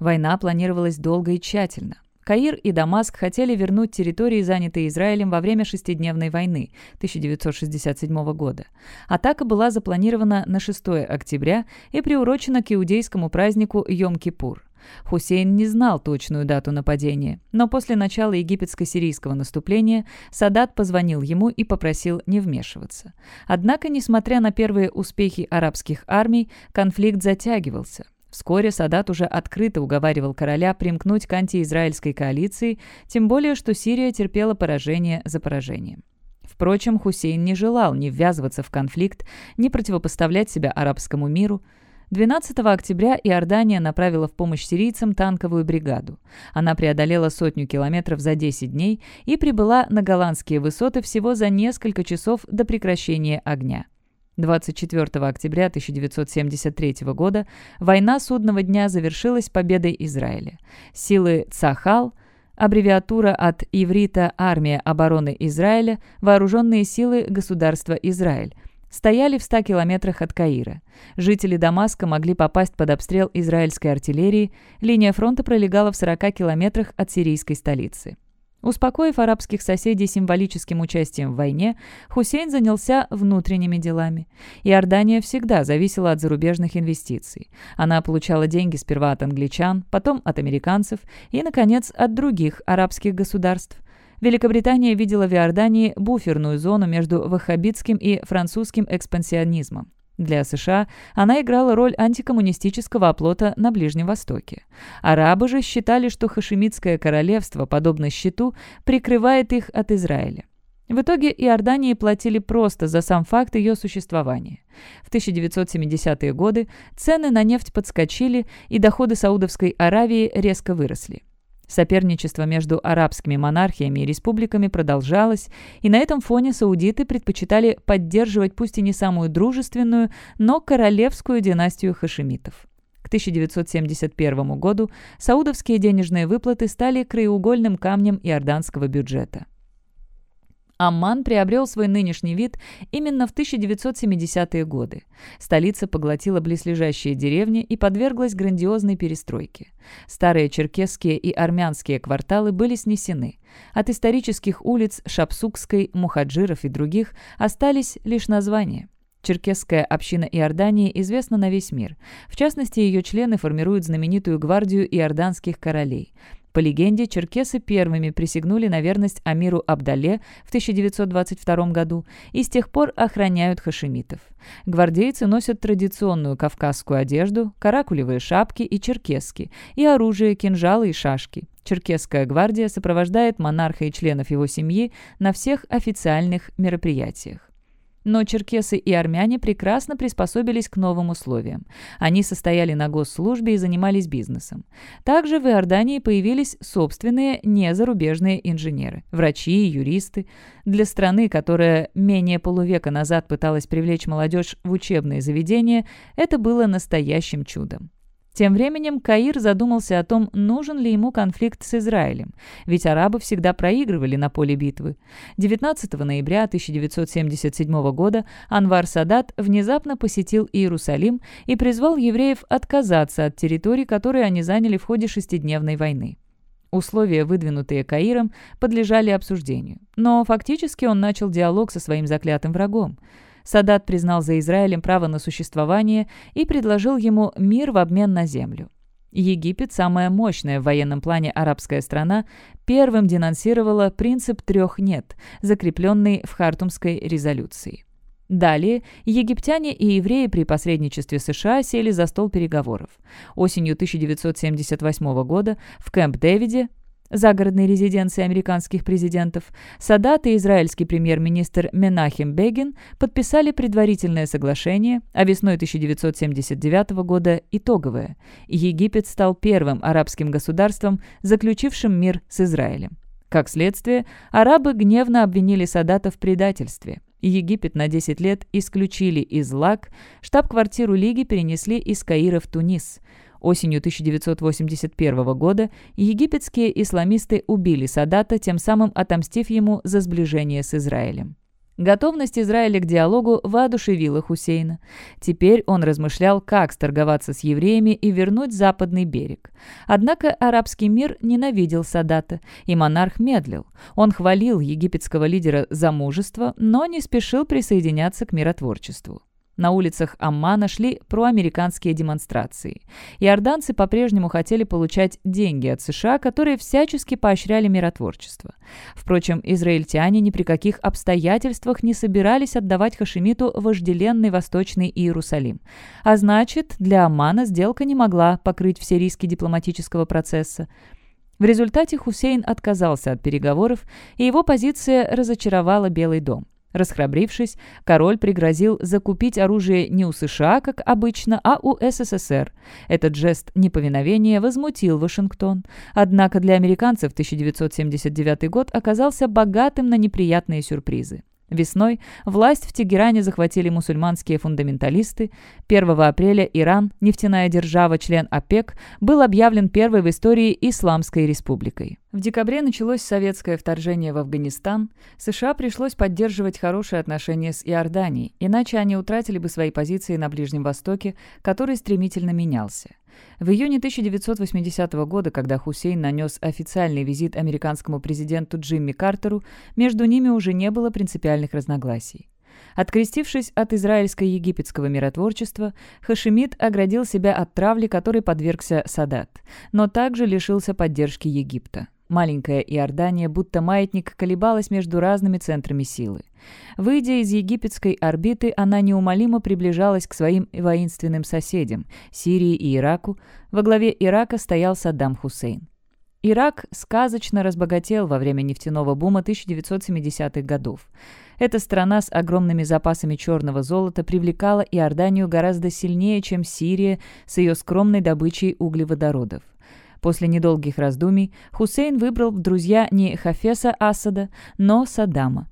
Война планировалась долго и тщательно. Каир и Дамаск хотели вернуть территории, занятые Израилем во время шестидневной войны 1967 года. Атака была запланирована на 6 октября и приурочена к иудейскому празднику Йом-Кипур. Хусейн не знал точную дату нападения, но после начала египетско-сирийского наступления Садат позвонил ему и попросил не вмешиваться. Однако, несмотря на первые успехи арабских армий, конфликт затягивался. Вскоре Садат уже открыто уговаривал короля примкнуть к антиизраильской коалиции, тем более, что Сирия терпела поражение за поражением. Впрочем, Хусейн не желал ни ввязываться в конфликт, ни противопоставлять себя арабскому миру. 12 октября Иордания направила в помощь сирийцам танковую бригаду. Она преодолела сотню километров за 10 дней и прибыла на голландские высоты всего за несколько часов до прекращения огня. 24 октября 1973 года война судного дня завершилась победой Израиля. Силы Цахал, аббревиатура от иврита «Армия обороны Израиля», вооруженные силы государства Израиль, стояли в 100 километрах от Каира. Жители Дамаска могли попасть под обстрел израильской артиллерии, линия фронта пролегала в 40 километрах от сирийской столицы. Успокоив арабских соседей символическим участием в войне, Хусейн занялся внутренними делами. Иордания всегда зависела от зарубежных инвестиций. Она получала деньги сперва от англичан, потом от американцев и, наконец, от других арабских государств. Великобритания видела в Иордании буферную зону между ваххабитским и французским экспансионизмом. Для США она играла роль антикоммунистического оплота на Ближнем Востоке. Арабы же считали, что Хашемитское королевство, подобно щиту, прикрывает их от Израиля. В итоге Иордании платили просто за сам факт ее существования. В 1970-е годы цены на нефть подскочили, и доходы Саудовской Аравии резко выросли. Соперничество между арабскими монархиями и республиками продолжалось, и на этом фоне саудиты предпочитали поддерживать пусть и не самую дружественную, но королевскую династию хашемитов. К 1971 году саудовские денежные выплаты стали краеугольным камнем иорданского бюджета. Амман приобрел свой нынешний вид именно в 1970-е годы. Столица поглотила близлежащие деревни и подверглась грандиозной перестройке. Старые черкесские и армянские кварталы были снесены. От исторических улиц Шапсукской, Мухаджиров и других остались лишь названия. Черкесская община Иордании известна на весь мир. В частности, ее члены формируют знаменитую гвардию иорданских королей. По легенде, черкесы первыми присягнули на верность Амиру Абдале в 1922 году и с тех пор охраняют хашемитов. Гвардейцы носят традиционную кавказскую одежду, каракулевые шапки и черкески, и оружие, кинжалы и шашки. Черкесская гвардия сопровождает монарха и членов его семьи на всех официальных мероприятиях. Но черкесы и армяне прекрасно приспособились к новым условиям. Они состояли на госслужбе и занимались бизнесом. Также в Иордании появились собственные незарубежные инженеры, врачи и юристы. Для страны, которая менее полувека назад пыталась привлечь молодежь в учебные заведения, это было настоящим чудом. Тем временем Каир задумался о том, нужен ли ему конфликт с Израилем, ведь арабы всегда проигрывали на поле битвы. 19 ноября 1977 года Анвар Садат внезапно посетил Иерусалим и призвал евреев отказаться от территорий, которые они заняли в ходе шестидневной войны. Условия, выдвинутые Каиром, подлежали обсуждению. Но фактически он начал диалог со своим заклятым врагом. Садат признал за Израилем право на существование и предложил ему мир в обмен на землю. Египет, самая мощная в военном плане арабская страна, первым денонсировала принцип трех «нет», закрепленный в Хартумской резолюции. Далее египтяне и евреи при посредничестве США сели за стол переговоров. Осенью 1978 года в Кэмп-Дэвиде загородной резиденции американских президентов, Садат и израильский премьер-министр Менахем Бегин подписали предварительное соглашение, а весной 1979 года – итоговое. Египет стал первым арабским государством, заключившим мир с Израилем. Как следствие, арабы гневно обвинили Садата в предательстве. Египет на 10 лет исключили из ЛАК, штаб-квартиру Лиги перенесли из Каира в Тунис – Осенью 1981 года египетские исламисты убили Садата, тем самым отомстив ему за сближение с Израилем. Готовность Израиля к диалогу воодушевила Хусейна. Теперь он размышлял, как сторговаться с евреями и вернуть западный берег. Однако арабский мир ненавидел Садата, и монарх медлил. Он хвалил египетского лидера за мужество, но не спешил присоединяться к миротворчеству. На улицах Аммана шли проамериканские демонстрации. Иорданцы по-прежнему хотели получать деньги от США, которые всячески поощряли миротворчество. Впрочем, израильтяне ни при каких обстоятельствах не собирались отдавать Хашемиту вожделенный Восточный Иерусалим. А значит, для Аммана сделка не могла покрыть все риски дипломатического процесса. В результате Хусейн отказался от переговоров, и его позиция разочаровала Белый дом. Расхрабрившись, король пригрозил закупить оружие не у США, как обычно, а у СССР. Этот жест неповиновения возмутил Вашингтон. Однако для американцев 1979 год оказался богатым на неприятные сюрпризы. Весной власть в Тегеране захватили мусульманские фундаменталисты. 1 апреля Иран, нефтяная держава, член ОПЕК, был объявлен первой в истории Исламской республикой. В декабре началось советское вторжение в Афганистан. США пришлось поддерживать хорошие отношения с Иорданией, иначе они утратили бы свои позиции на Ближнем Востоке, который стремительно менялся. В июне 1980 года, когда Хусейн нанес официальный визит американскому президенту Джимми Картеру, между ними уже не было принципиальных разногласий. Открестившись от израильско-египетского миротворчества, Хашимид оградил себя от травли, которой подвергся Садат, но также лишился поддержки Египта. Маленькая Иордания, будто маятник, колебалась между разными центрами силы. Выйдя из египетской орбиты, она неумолимо приближалась к своим воинственным соседям – Сирии и Ираку. Во главе Ирака стоял Саддам Хусейн. Ирак сказочно разбогател во время нефтяного бума 1970-х годов. Эта страна с огромными запасами черного золота привлекала Иорданию гораздо сильнее, чем Сирия с ее скромной добычей углеводородов. После недолгих раздумий Хусейн выбрал в друзья не Хафеса Асада, но Саддама.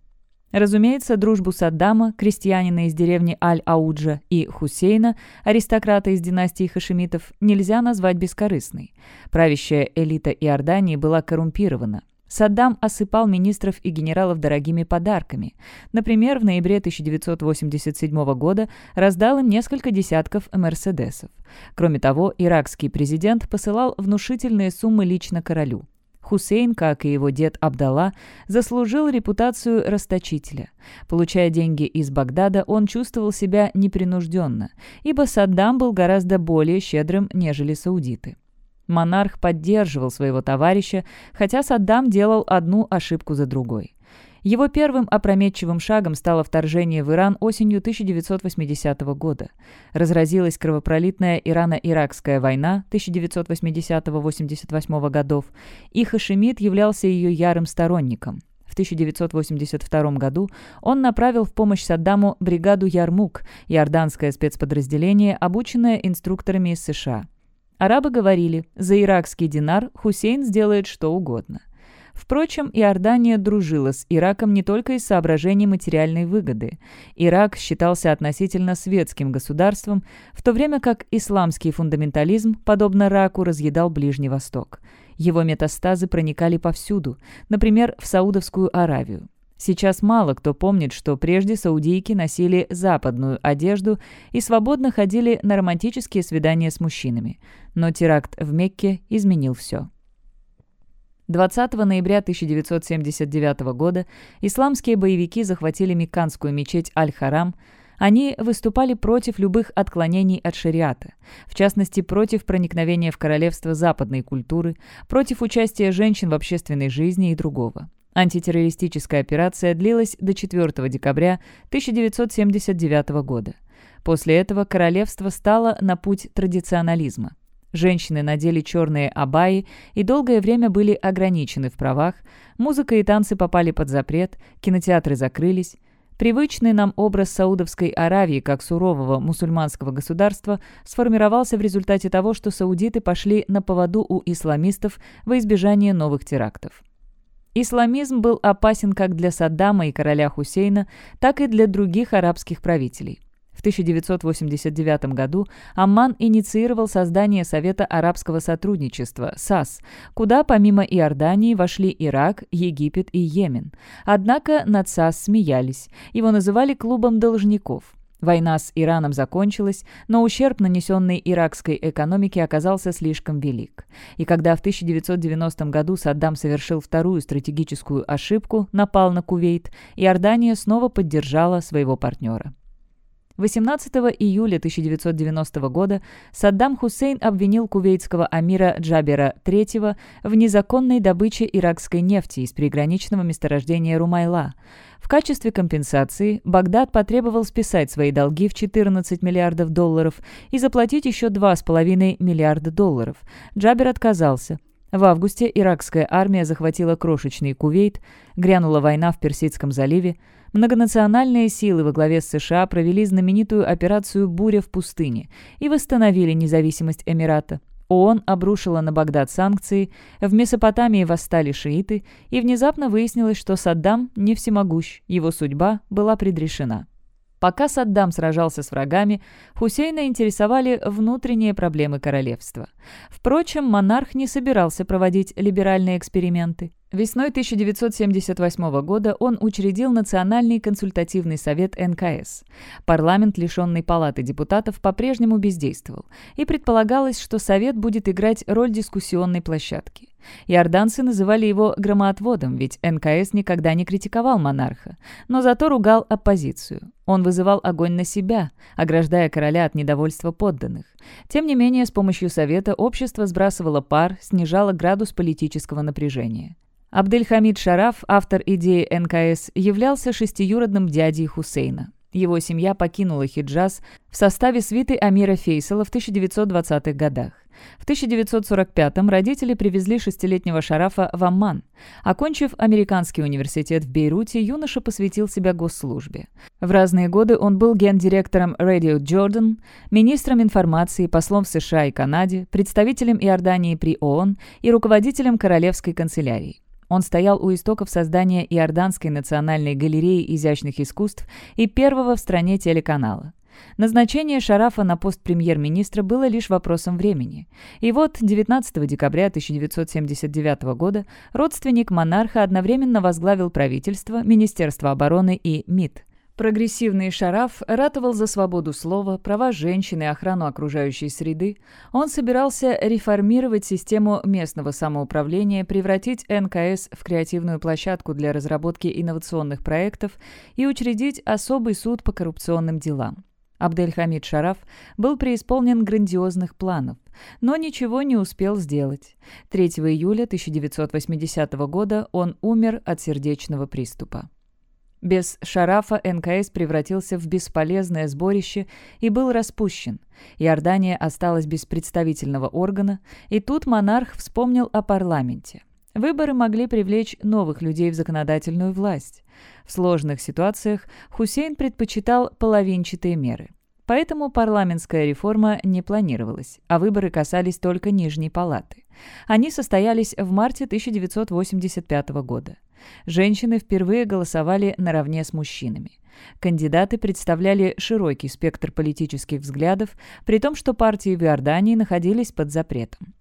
Разумеется, дружбу Саддама, крестьянина из деревни Аль-Ауджа, и Хусейна, аристократа из династии хашемитов, нельзя назвать бескорыстной. Правящая элита Иордании была коррумпирована. Саддам осыпал министров и генералов дорогими подарками. Например, в ноябре 1987 года раздал им несколько десятков «Мерседесов». Кроме того, иракский президент посылал внушительные суммы лично королю. Хусейн, как и его дед Абдалла, заслужил репутацию расточителя. Получая деньги из Багдада, он чувствовал себя непринужденно, ибо Саддам был гораздо более щедрым, нежели саудиты. Монарх поддерживал своего товарища, хотя Саддам делал одну ошибку за другой. Его первым опрометчивым шагом стало вторжение в Иран осенью 1980 года. Разразилась кровопролитная Ирано-Иракская война 1980-88 годов, и Хашемид являлся ее ярым сторонником. В 1982 году он направил в помощь Саддаму бригаду «Ярмук», иорданское спецподразделение, обученное инструкторами из США. Арабы говорили, за иракский динар Хусейн сделает что угодно. Впрочем, Иордания дружила с Ираком не только из соображений материальной выгоды. Ирак считался относительно светским государством, в то время как исламский фундаментализм, подобно раку, разъедал Ближний Восток. Его метастазы проникали повсюду, например, в Саудовскую Аравию. Сейчас мало кто помнит, что прежде саудийки носили западную одежду и свободно ходили на романтические свидания с мужчинами. Но теракт в Мекке изменил все. 20 ноября 1979 года исламские боевики захватили мекканскую мечеть Аль-Харам. Они выступали против любых отклонений от шариата, в частности, против проникновения в королевство западной культуры, против участия женщин в общественной жизни и другого. Антитеррористическая операция длилась до 4 декабря 1979 года. После этого королевство стало на путь традиционализма. Женщины надели черные абаи и долгое время были ограничены в правах, музыка и танцы попали под запрет, кинотеатры закрылись. Привычный нам образ Саудовской Аравии как сурового мусульманского государства сформировался в результате того, что саудиты пошли на поводу у исламистов во избежание новых терактов. Исламизм был опасен как для Саддама и короля Хусейна, так и для других арабских правителей. В 1989 году Амман инициировал создание Совета арабского сотрудничества САС, куда помимо Иордании вошли Ирак, Египет и Йемен. Однако над САС смеялись. Его называли клубом должников. Война с Ираном закончилась, но ущерб, нанесенный иракской экономике, оказался слишком велик. И когда в 1990 году Саддам совершил вторую стратегическую ошибку, напал на Кувейт, Иордания снова поддержала своего партнера. 18 июля 1990 года Саддам Хусейн обвинил кувейтского амира Джабера III в незаконной добыче иракской нефти из приграничного месторождения Румайла. В качестве компенсации Багдад потребовал списать свои долги в 14 миллиардов долларов и заплатить еще 2,5 миллиарда долларов. Джабер отказался. В августе иракская армия захватила крошечный Кувейт, грянула война в Персидском заливе, многонациональные силы во главе с США провели знаменитую операцию «Буря в пустыне» и восстановили независимость Эмирата. ООН обрушила на Багдад санкции, в Месопотамии восстали шииты, и внезапно выяснилось, что Саддам не всемогущ, его судьба была предрешена. Пока Саддам сражался с врагами, Хусейна интересовали внутренние проблемы королевства. Впрочем, монарх не собирался проводить либеральные эксперименты. Весной 1978 года он учредил Национальный консультативный совет НКС. Парламент, лишенный палаты депутатов, по-прежнему бездействовал, и предполагалось, что совет будет играть роль дискуссионной площадки. Иорданцы называли его громоотводом, ведь НКС никогда не критиковал монарха, но зато ругал оппозицию. Он вызывал огонь на себя, ограждая короля от недовольства подданных. Тем не менее, с помощью совета общество сбрасывало пар, снижало градус политического напряжения. Абдельхамид Шараф, автор идеи НКС, являлся шестиюродным дядей Хусейна. Его семья покинула Хиджаз в составе свиты Амира Фейсала в 1920-х годах. В 1945-м родители привезли шестилетнего Шарафа в Амман. Окончив американский университет в Бейруте, юноша посвятил себя госслужбе. В разные годы он был гендиректором Radio Jordan, министром информации, послом в США и Канаде, представителем Иордании при ООН и руководителем Королевской канцелярии. Он стоял у истоков создания Иорданской национальной галереи изящных искусств и первого в стране телеканала. Назначение Шарафа на пост премьер-министра было лишь вопросом времени. И вот 19 декабря 1979 года родственник монарха одновременно возглавил правительство, Министерство обороны и МИД. Прогрессивный Шараф ратовал за свободу слова, права женщин и охрану окружающей среды. Он собирался реформировать систему местного самоуправления, превратить НКС в креативную площадку для разработки инновационных проектов и учредить особый суд по коррупционным делам. Абдельхамид Шараф был преисполнен грандиозных планов, но ничего не успел сделать. 3 июля 1980 года он умер от сердечного приступа. Без Шарафа НКС превратился в бесполезное сборище и был распущен. Иордания осталась без представительного органа, и тут монарх вспомнил о парламенте. Выборы могли привлечь новых людей в законодательную власть. В сложных ситуациях Хусейн предпочитал половинчатые меры. Поэтому парламентская реформа не планировалась, а выборы касались только Нижней палаты. Они состоялись в марте 1985 года. Женщины впервые голосовали наравне с мужчинами. Кандидаты представляли широкий спектр политических взглядов, при том, что партии в Иордании находились под запретом.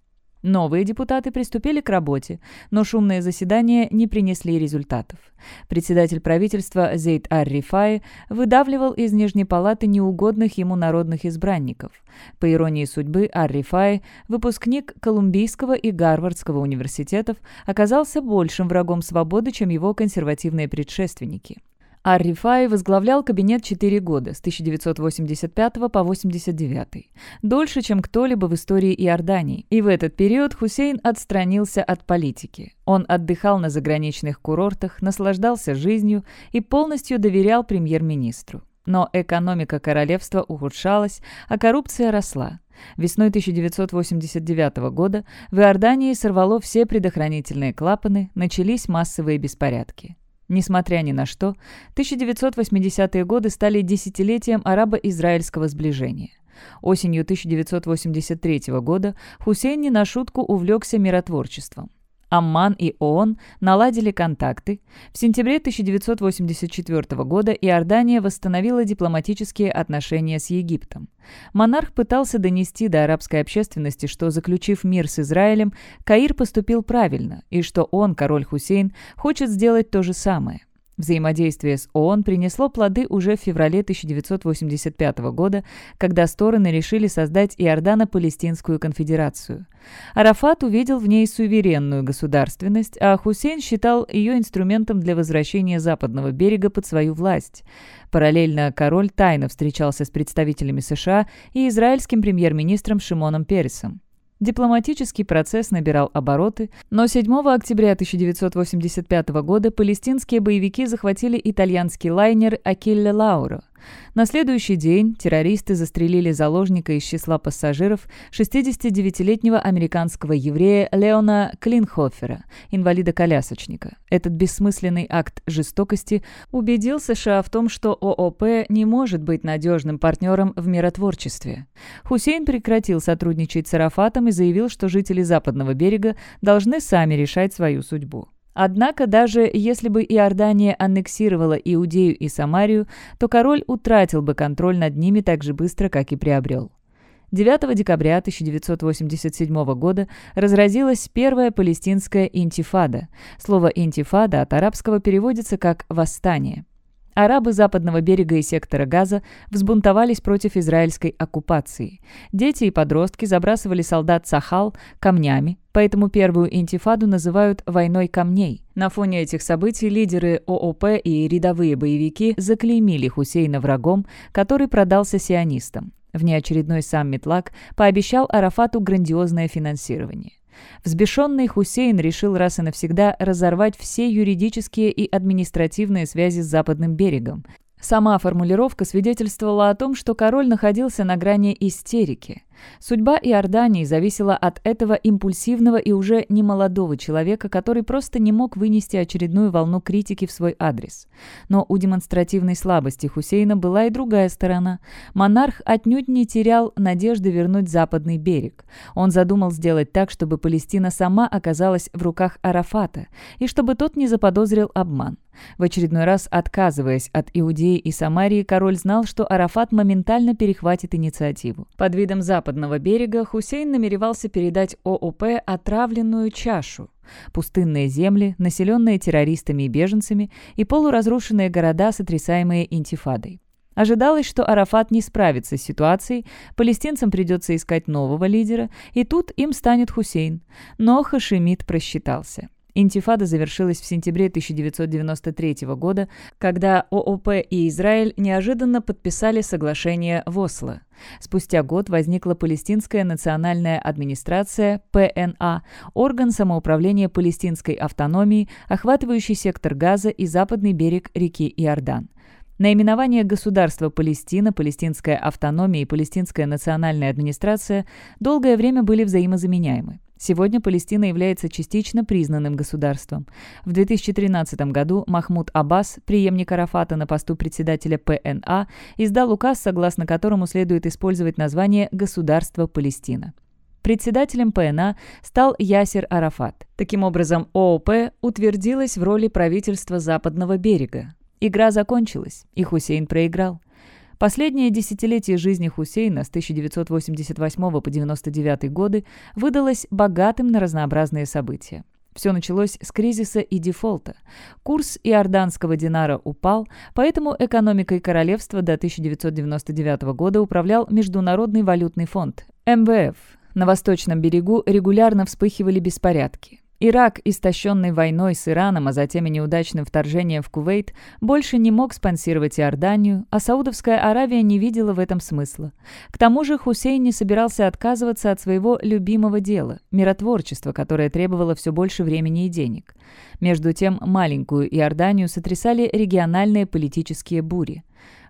Новые депутаты приступили к работе, но шумные заседания не принесли результатов. Председатель правительства Зейд Ар-Рифай выдавливал из Нижней палаты неугодных ему народных избранников. По иронии судьбы, Ар-Рифай, выпускник Колумбийского и Гарвардского университетов, оказался большим врагом свободы, чем его консервативные предшественники. Ар-Рифай возглавлял кабинет 4 года, с 1985 по 89, дольше, чем кто-либо в истории Иордании, и в этот период Хусейн отстранился от политики. Он отдыхал на заграничных курортах, наслаждался жизнью и полностью доверял премьер-министру. Но экономика королевства ухудшалась, а коррупция росла. Весной 1989 года в Иордании сорвало все предохранительные клапаны, начались массовые беспорядки. Несмотря ни на что, 1980-е годы стали десятилетием арабо-израильского сближения. Осенью 1983 года Хусейн не на шутку увлекся миротворчеством. Амман и ООН наладили контакты. В сентябре 1984 года Иордания восстановила дипломатические отношения с Египтом. Монарх пытался донести до арабской общественности, что, заключив мир с Израилем, Каир поступил правильно, и что он, король Хусейн, хочет сделать то же самое. Взаимодействие с ООН принесло плоды уже в феврале 1985 года, когда стороны решили создать Иордано-Палестинскую конфедерацию. Арафат увидел в ней суверенную государственность, а Хусейн считал ее инструментом для возвращения западного берега под свою власть. Параллельно король тайно встречался с представителями США и израильским премьер-министром Шимоном Пересом. Дипломатический процесс набирал обороты, но 7 октября 1985 года палестинские боевики захватили итальянский лайнер «Акилле Лауро», на следующий день террористы застрелили заложника из числа пассажиров 69-летнего американского еврея Леона Клинхофера, инвалида-колясочника. Этот бессмысленный акт жестокости убедил США в том, что ООП не может быть надежным партнером в миротворчестве. Хусейн прекратил сотрудничать с Арафатом и заявил, что жители Западного берега должны сами решать свою судьбу. Однако даже если бы Иордания аннексировала Иудею и Самарию, то король утратил бы контроль над ними так же быстро, как и приобрел. 9 декабря 1987 года разразилась первая палестинская интифада. Слово «интифада» от арабского переводится как «восстание». Арабы западного берега и сектора Газа взбунтовались против израильской оккупации. Дети и подростки забрасывали солдат Сахал камнями, поэтому первую интифаду называют «войной камней». На фоне этих событий лидеры ООП и рядовые боевики заклеймили Хусейна врагом, который продался сионистам. Внеочередной саммит ЛАК пообещал Арафату грандиозное финансирование. Взбешенный Хусейн решил раз и навсегда разорвать все юридические и административные связи с Западным берегом. Сама формулировка свидетельствовала о том, что король находился на грани истерики. Судьба Иордании зависела от этого импульсивного и уже немолодого человека, который просто не мог вынести очередную волну критики в свой адрес. Но у демонстративной слабости Хусейна была и другая сторона. Монарх отнюдь не терял надежды вернуть западный берег. Он задумал сделать так, чтобы Палестина сама оказалась в руках Арафата, и чтобы тот не заподозрил обман. В очередной раз, отказываясь от Иудеи и Самарии, король знал, что Арафат моментально перехватит инициативу. Под видом западного берега Хусейн намеревался передать ООП отравленную чашу. Пустынные земли, населенные террористами и беженцами, и полуразрушенные города, сотрясаемые интифадой. Ожидалось, что Арафат не справится с ситуацией, палестинцам придется искать нового лидера, и тут им станет Хусейн. Но Хашимид просчитался. Интифада завершилась в сентябре 1993 года, когда ООП и Израиль неожиданно подписали соглашение в Осло. Спустя год возникла Палестинская национальная администрация, ПНА, орган самоуправления палестинской автономии, охватывающий сектор Газа и западный берег реки Иордан. Наименование государства Палестина, палестинская автономия и палестинская национальная администрация долгое время были взаимозаменяемы. Сегодня Палестина является частично признанным государством. В 2013 году Махмуд Аббас, преемник Арафата на посту председателя ПНА, издал указ, согласно которому следует использовать название «Государство Палестина». Председателем ПНА стал Ясер Арафат. Таким образом, ООП утвердилась в роли правительства Западного берега. Игра закончилась, и Хусейн проиграл. Последнее десятилетие жизни Хусейна с 1988 по 1999 годы выдалось богатым на разнообразные события. Все началось с кризиса и дефолта. Курс иорданского динара упал, поэтому экономикой королевства до 1999 года управлял Международный валютный фонд – МВФ. На восточном берегу регулярно вспыхивали беспорядки. Ирак, истощенный войной с Ираном, а затем и неудачным вторжением в Кувейт, больше не мог спонсировать Иорданию, а Саудовская Аравия не видела в этом смысла. К тому же Хусейн не собирался отказываться от своего любимого дела – миротворчества, которое требовало все больше времени и денег. Между тем, маленькую Иорданию сотрясали региональные политические бури.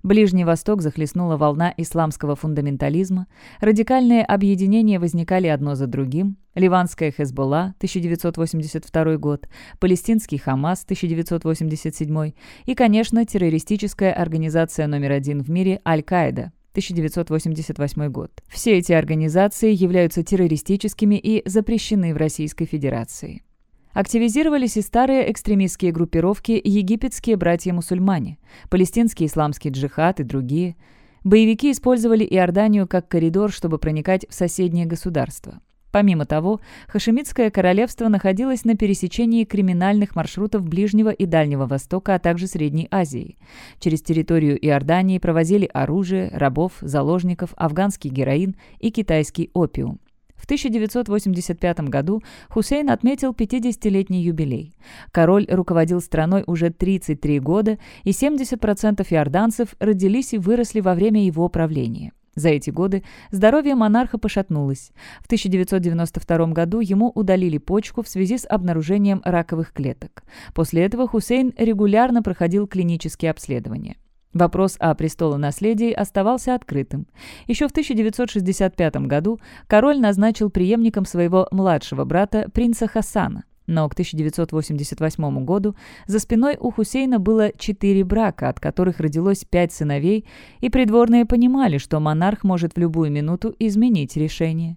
Ближний Восток захлестнула волна исламского фундаментализма, радикальные объединения возникали одно за другим, Ливанская Хезболла, 1982 год, Палестинский Хамас, 1987 и, конечно, террористическая организация номер один в мире Аль-Каида, 1988 год. Все эти организации являются террористическими и запрещены в Российской Федерации. Активизировались и старые экстремистские группировки «Египетские братья-мусульмане», «Палестинский исламский джихад» и другие. Боевики использовали Иорданию как коридор, чтобы проникать в соседние государства. Помимо того, Хашемитское королевство находилось на пересечении криминальных маршрутов Ближнего и Дальнего Востока, а также Средней Азии. Через территорию Иордании провозили оружие, рабов, заложников, афганский героин и китайский опиум. В 1985 году Хусейн отметил 50-летний юбилей. Король руководил страной уже 33 года, и 70% иорданцев родились и выросли во время его правления. За эти годы здоровье монарха пошатнулось. В 1992 году ему удалили почку в связи с обнаружением раковых клеток. После этого Хусейн регулярно проходил клинические обследования. Вопрос о престолонаследии оставался открытым. Еще в 1965 году король назначил преемником своего младшего брата принца Хасана. Но к 1988 году за спиной у Хусейна было четыре брака, от которых родилось пять сыновей, и придворные понимали, что монарх может в любую минуту изменить решение.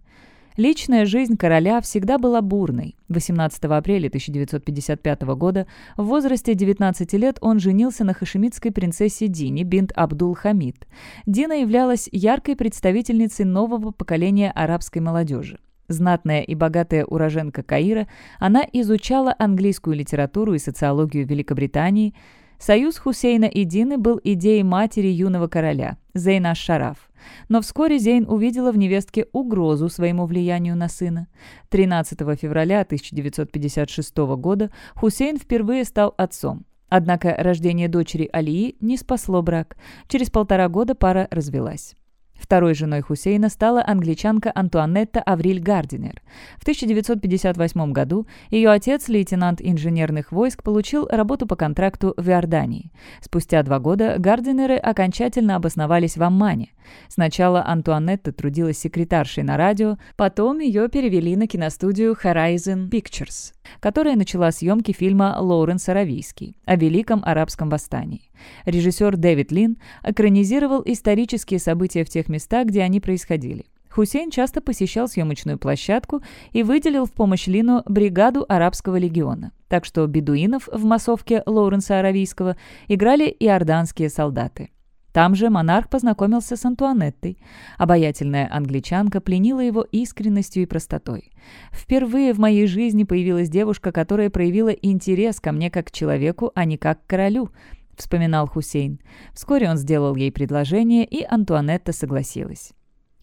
Личная жизнь короля всегда была бурной. 18 апреля 1955 года в возрасте 19 лет он женился на хашемитской принцессе Дине бинт Абдул-Хамид. Дина являлась яркой представительницей нового поколения арабской молодежи. Знатная и богатая уроженка Каира, она изучала английскую литературу и социологию Великобритании. Союз Хусейна и Дины был идеей матери юного короля, Зейна Шараф. Но вскоре Зейн увидела в невестке угрозу своему влиянию на сына. 13 февраля 1956 года Хусейн впервые стал отцом. Однако рождение дочери Алии не спасло брак. Через полтора года пара развелась. Второй женой Хусейна стала англичанка Антуанетта Авриль Гардинер. В 1958 году ее отец, лейтенант инженерных войск, получил работу по контракту в Иордании. Спустя два года Гардинеры окончательно обосновались в Аммане. Сначала Антуанетта трудилась секретаршей на радио, потом ее перевели на киностудию Horizon Pictures, которая начала съемки фильма «Лоуренс Аравийский» о Великом Арабском восстании. Режиссер Дэвид Лин экранизировал исторические события в тех местах, где они происходили. Хусейн часто посещал съемочную площадку и выделил в помощь Лину бригаду арабского легиона. Так что бедуинов в массовке Лоуренса Аравийского играли иорданские солдаты. Там же монарх познакомился с Антуанеттой. Обаятельная англичанка пленила его искренностью и простотой. «Впервые в моей жизни появилась девушка, которая проявила интерес ко мне как к человеку, а не как к королю», — вспоминал Хусейн. Вскоре он сделал ей предложение, и Антуанетта согласилась.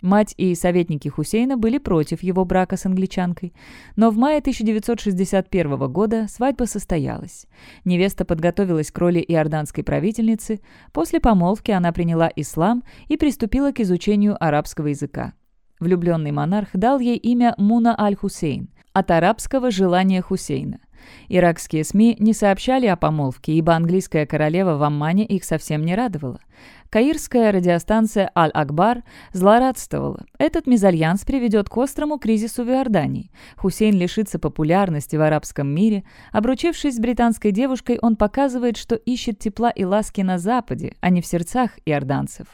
Мать и советники Хусейна были против его брака с англичанкой. Но в мае 1961 года свадьба состоялась. Невеста подготовилась к роли иорданской правительницы. После помолвки она приняла ислам и приступила к изучению арабского языка. Влюбленный монарх дал ей имя Муна аль-Хусейн, от арабского «желания Хусейна». Иракские СМИ не сообщали о помолвке, ибо английская королева в Аммане их совсем не радовала. Каирская радиостанция «Аль-Акбар» злорадствовала. Этот мезальянс приведет к острому кризису в Иордании. Хусейн лишится популярности в арабском мире. Обручившись с британской девушкой, он показывает, что ищет тепла и ласки на Западе, а не в сердцах иорданцев.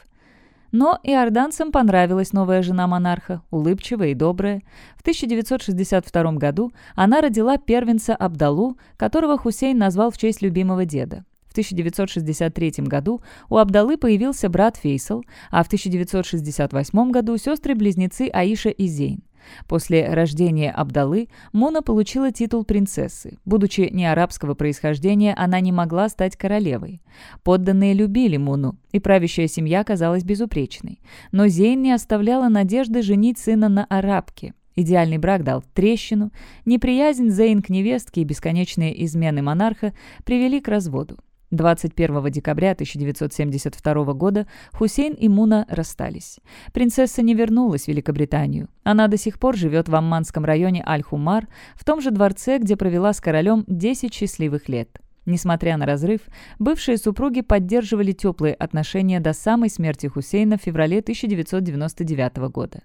Но иорданцам понравилась новая жена монарха, улыбчивая и добрая. В 1962 году она родила первенца Абдалу, которого Хусейн назвал в честь любимого деда. В 1963 году у Абдалы появился брат Фейсал, а в 1968 году сестры-близнецы Аиша и Зейн. После рождения Абдалы Мона получила титул принцессы. Будучи не арабского происхождения, она не могла стать королевой. Подданные любили Муну, и правящая семья казалась безупречной. Но Зейн не оставляла надежды женить сына на арабке. Идеальный брак дал трещину, неприязнь Зейн к невестке и бесконечные измены монарха привели к разводу. 21 декабря 1972 года Хусейн и Муна расстались. Принцесса не вернулась в Великобританию. Она до сих пор живет в Амманском районе Аль-Хумар, в том же дворце, где провела с королем 10 счастливых лет. Несмотря на разрыв, бывшие супруги поддерживали теплые отношения до самой смерти Хусейна в феврале 1999 года.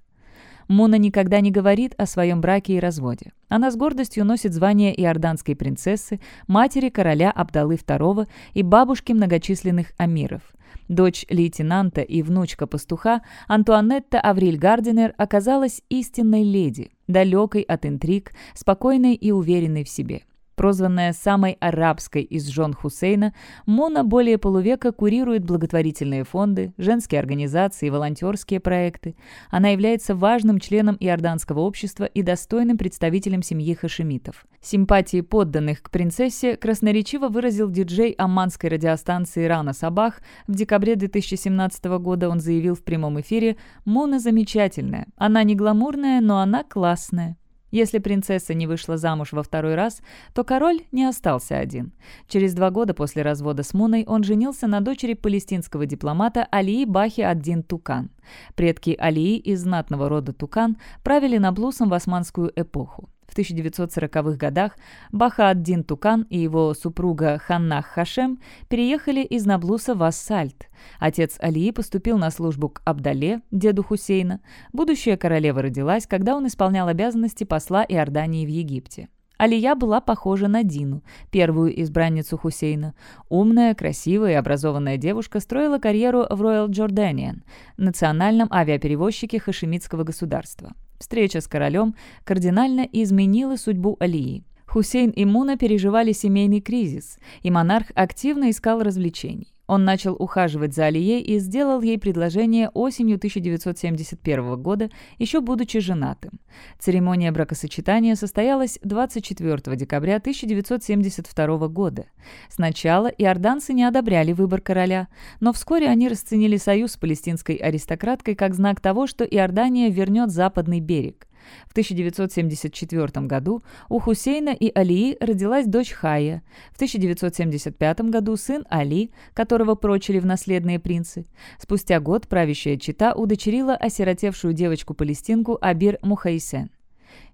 Муна никогда не говорит о своем браке и разводе. Она с гордостью носит звание иорданской принцессы, матери короля Абдалы II и бабушки многочисленных амиров. Дочь лейтенанта и внучка пастуха Антуанетта Авриль Гардинер оказалась истинной леди, далекой от интриг, спокойной и уверенной в себе. Прозванная самой арабской из жен Хусейна, Мона более полувека курирует благотворительные фонды, женские организации и волонтерские проекты. Она является важным членом иорданского общества и достойным представителем семьи хашемитов. Симпатии подданных к принцессе красноречиво выразил диджей амманской радиостанции «Рана Сабах». В декабре 2017 года он заявил в прямом эфире «Мона замечательная. Она не гламурная, но она классная». Если принцесса не вышла замуж во второй раз, то король не остался один. Через два года после развода с Муной он женился на дочери палестинского дипломата Алии Бахи Аддин Тукан. Предки Алии из знатного рода Тукан правили Наблусом в османскую эпоху. В 1940-х годах Баха-ад-Дин Тукан и его супруга Ханнах Хашем переехали из Наблуса в Ассальт. Отец Алии поступил на службу к Абдале, деду Хусейна. Будущая королева родилась, когда он исполнял обязанности посла Иордании в Египте. Алия была похожа на Дину, первую избранницу Хусейна. Умная, красивая и образованная девушка строила карьеру в Royal Jordanian, национальном авиаперевозчике хашемитского государства. Встреча с королем кардинально изменила судьбу Алии. Хусейн и Муна переживали семейный кризис, и монарх активно искал развлечений. Он начал ухаживать за Алией и сделал ей предложение осенью 1971 года, еще будучи женатым. Церемония бракосочетания состоялась 24 декабря 1972 года. Сначала иорданцы не одобряли выбор короля, но вскоре они расценили союз с палестинской аристократкой как знак того, что Иордания вернет западный берег. В 1974 году у Хусейна и Алии родилась дочь Хая. В 1975 году сын Али, которого прочили в наследные принцы. Спустя год правящая чита удочерила осиротевшую девочку-палестинку Абир Мухайсен.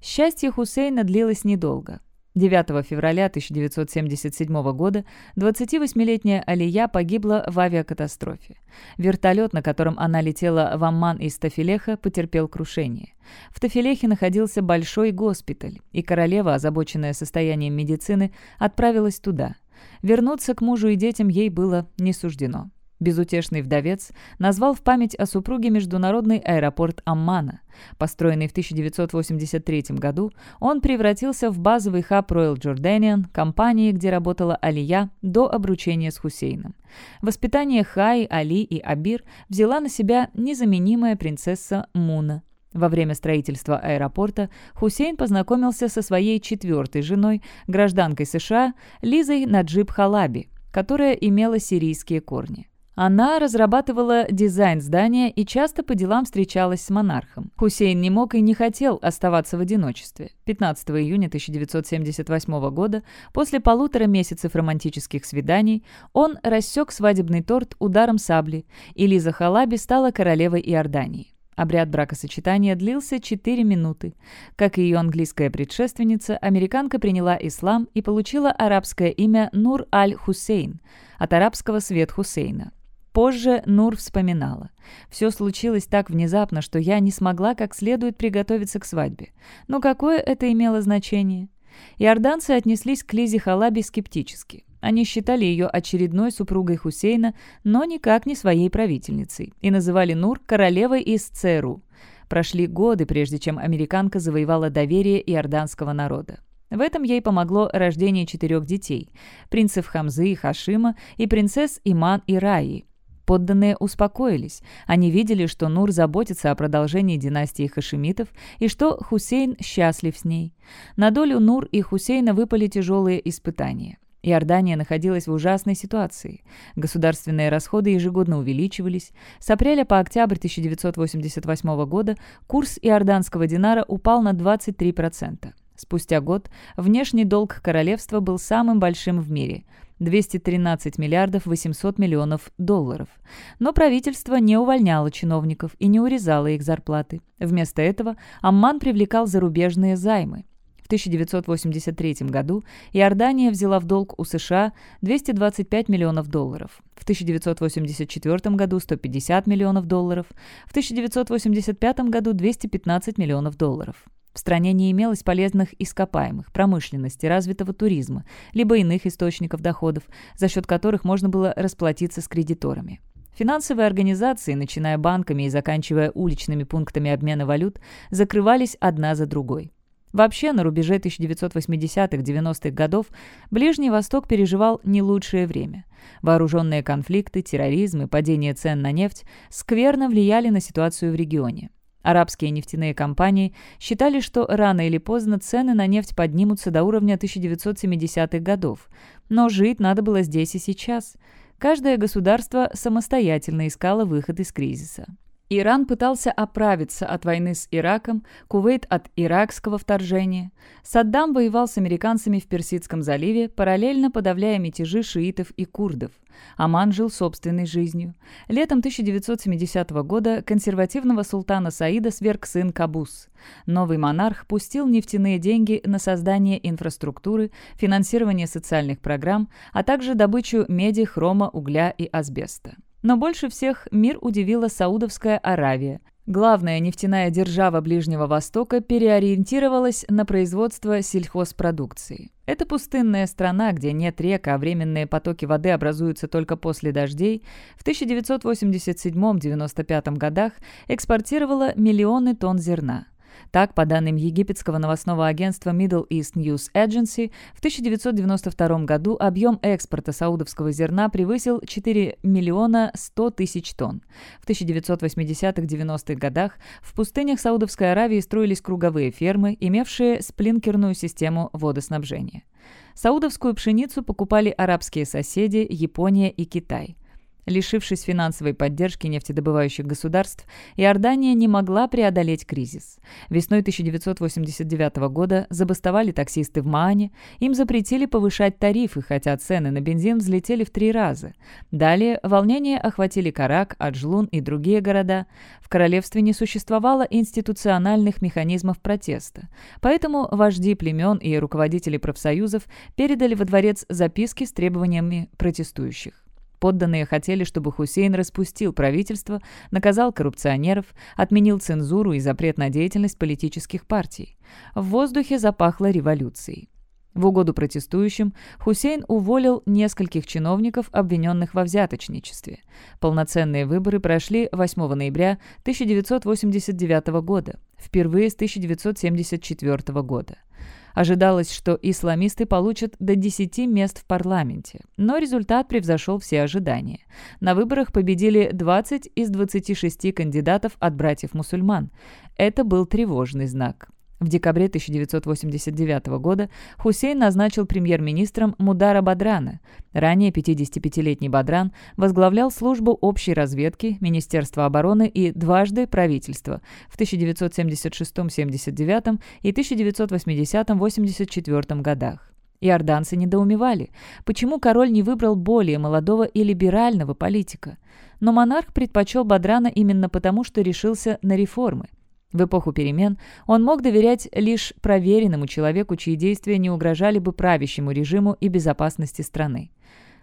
Счастье Хусейна длилось недолго. 9 февраля 1977 года 28-летняя Алия погибла в авиакатастрофе. Вертолет, на котором она летела в Амман из Тафилеха, потерпел крушение. В Тафилехе находился большой госпиталь, и королева, озабоченная состоянием медицины, отправилась туда. Вернуться к мужу и детям ей было не суждено. Безутешный вдовец назвал в память о супруге международный аэропорт Аммана. Построенный в 1983 году, он превратился в базовый хаб Royal Jordanian, компании, где работала Алия до обручения с Хусейном. Воспитание Хай, Али и Абир взяла на себя незаменимая принцесса Муна. Во время строительства аэропорта Хусейн познакомился со своей четвертой женой, гражданкой США Лизой Наджиб Халаби, которая имела сирийские корни. Она разрабатывала дизайн здания и часто по делам встречалась с монархом. Хусейн не мог и не хотел оставаться в одиночестве. 15 июня 1978 года, после полутора месяцев романтических свиданий, он рассек свадебный торт ударом сабли, и Лиза Халаби стала королевой Иордании. Обряд бракосочетания длился 4 минуты. Как и ее английская предшественница, американка приняла ислам и получила арабское имя Нур аль-Хусейн, от арабского «свет Хусейна». Позже Нур вспоминала. «Все случилось так внезапно, что я не смогла как следует приготовиться к свадьбе. Но какое это имело значение?» Иорданцы отнеслись к Лизе Халаби скептически. Они считали ее очередной супругой Хусейна, но никак не своей правительницей, и называли Нур королевой из ЦРУ. Прошли годы, прежде чем американка завоевала доверие иорданского народа. В этом ей помогло рождение четырех детей – принцев Хамзы и Хашима и принцесс Иман и Раи, Подданные успокоились. Они видели, что Нур заботится о продолжении династии хашимитов и что Хусейн счастлив с ней. На долю Нур и Хусейна выпали тяжелые испытания. Иордания находилась в ужасной ситуации. Государственные расходы ежегодно увеличивались. С апреля по октябрь 1988 года курс иорданского динара упал на 23%. Спустя год внешний долг королевства был самым большим в мире – 213 миллиардов 800 миллионов долларов. Но правительство не увольняло чиновников и не урезало их зарплаты. Вместо этого Амман привлекал зарубежные займы. В 1983 году Иордания взяла в долг у США 225 миллионов долларов, в 1984 году 150 миллионов долларов, в 1985 году 215 миллионов долларов. В стране не имелось полезных ископаемых, промышленности, развитого туризма, либо иных источников доходов, за счет которых можно было расплатиться с кредиторами. Финансовые организации, начиная банками и заканчивая уличными пунктами обмена валют, закрывались одна за другой. Вообще, на рубеже 1980-90-х годов Ближний Восток переживал не лучшее время. Вооруженные конфликты, терроризм и падение цен на нефть скверно влияли на ситуацию в регионе. Арабские нефтяные компании считали, что рано или поздно цены на нефть поднимутся до уровня 1970-х годов. Но жить надо было здесь и сейчас. Каждое государство самостоятельно искало выход из кризиса. Иран пытался оправиться от войны с Ираком, Кувейт от иракского вторжения. Саддам воевал с американцами в Персидском заливе, параллельно подавляя мятежи шиитов и курдов. Аман жил собственной жизнью. Летом 1970 года консервативного султана Саида сверг сын Кабус. Новый монарх пустил нефтяные деньги на создание инфраструктуры, финансирование социальных программ, а также добычу меди, хрома, угля и асбеста. Но больше всех мир удивила Саудовская Аравия. Главная нефтяная держава Ближнего Востока переориентировалась на производство сельхозпродукции. Это пустынная страна, где нет рек, а временные потоки воды образуются только после дождей, в 1987-95 годах экспортировала миллионы тонн зерна. Так, по данным египетского новостного агентства Middle East News Agency, в 1992 году объем экспорта саудовского зерна превысил 4 миллиона 100 тысяч тонн. В 1980-90-х годах в пустынях Саудовской Аравии строились круговые фермы, имевшие сплинкерную систему водоснабжения. Саудовскую пшеницу покупали арабские соседи, Япония и Китай. Лишившись финансовой поддержки нефтедобывающих государств, Иордания не могла преодолеть кризис. Весной 1989 года забастовали таксисты в Маане, им запретили повышать тарифы, хотя цены на бензин взлетели в три раза. Далее волнения охватили Карак, Аджлун и другие города. В королевстве не существовало институциональных механизмов протеста, поэтому вожди племен и руководители профсоюзов передали во дворец записки с требованиями протестующих. Подданные хотели, чтобы Хусейн распустил правительство, наказал коррупционеров, отменил цензуру и запрет на деятельность политических партий. В воздухе запахло революцией. В угоду протестующим Хусейн уволил нескольких чиновников, обвиненных во взяточничестве. Полноценные выборы прошли 8 ноября 1989 года, впервые с 1974 года. Ожидалось, что исламисты получат до 10 мест в парламенте, но результат превзошел все ожидания. На выборах победили 20 из 26 кандидатов от братьев-мусульман. Это был тревожный знак. В декабре 1989 года Хусейн назначил премьер-министром Мудара Бадрана. Ранее 55-летний Бадран возглавлял службу общей разведки, Министерство обороны и дважды правительство в 1976-79 и 1980-84 годах. Иорданцы недоумевали, почему король не выбрал более молодого и либерального политика. Но монарх предпочел Бадрана именно потому, что решился на реформы – в эпоху перемен он мог доверять лишь проверенному человеку, чьи действия не угрожали бы правящему режиму и безопасности страны.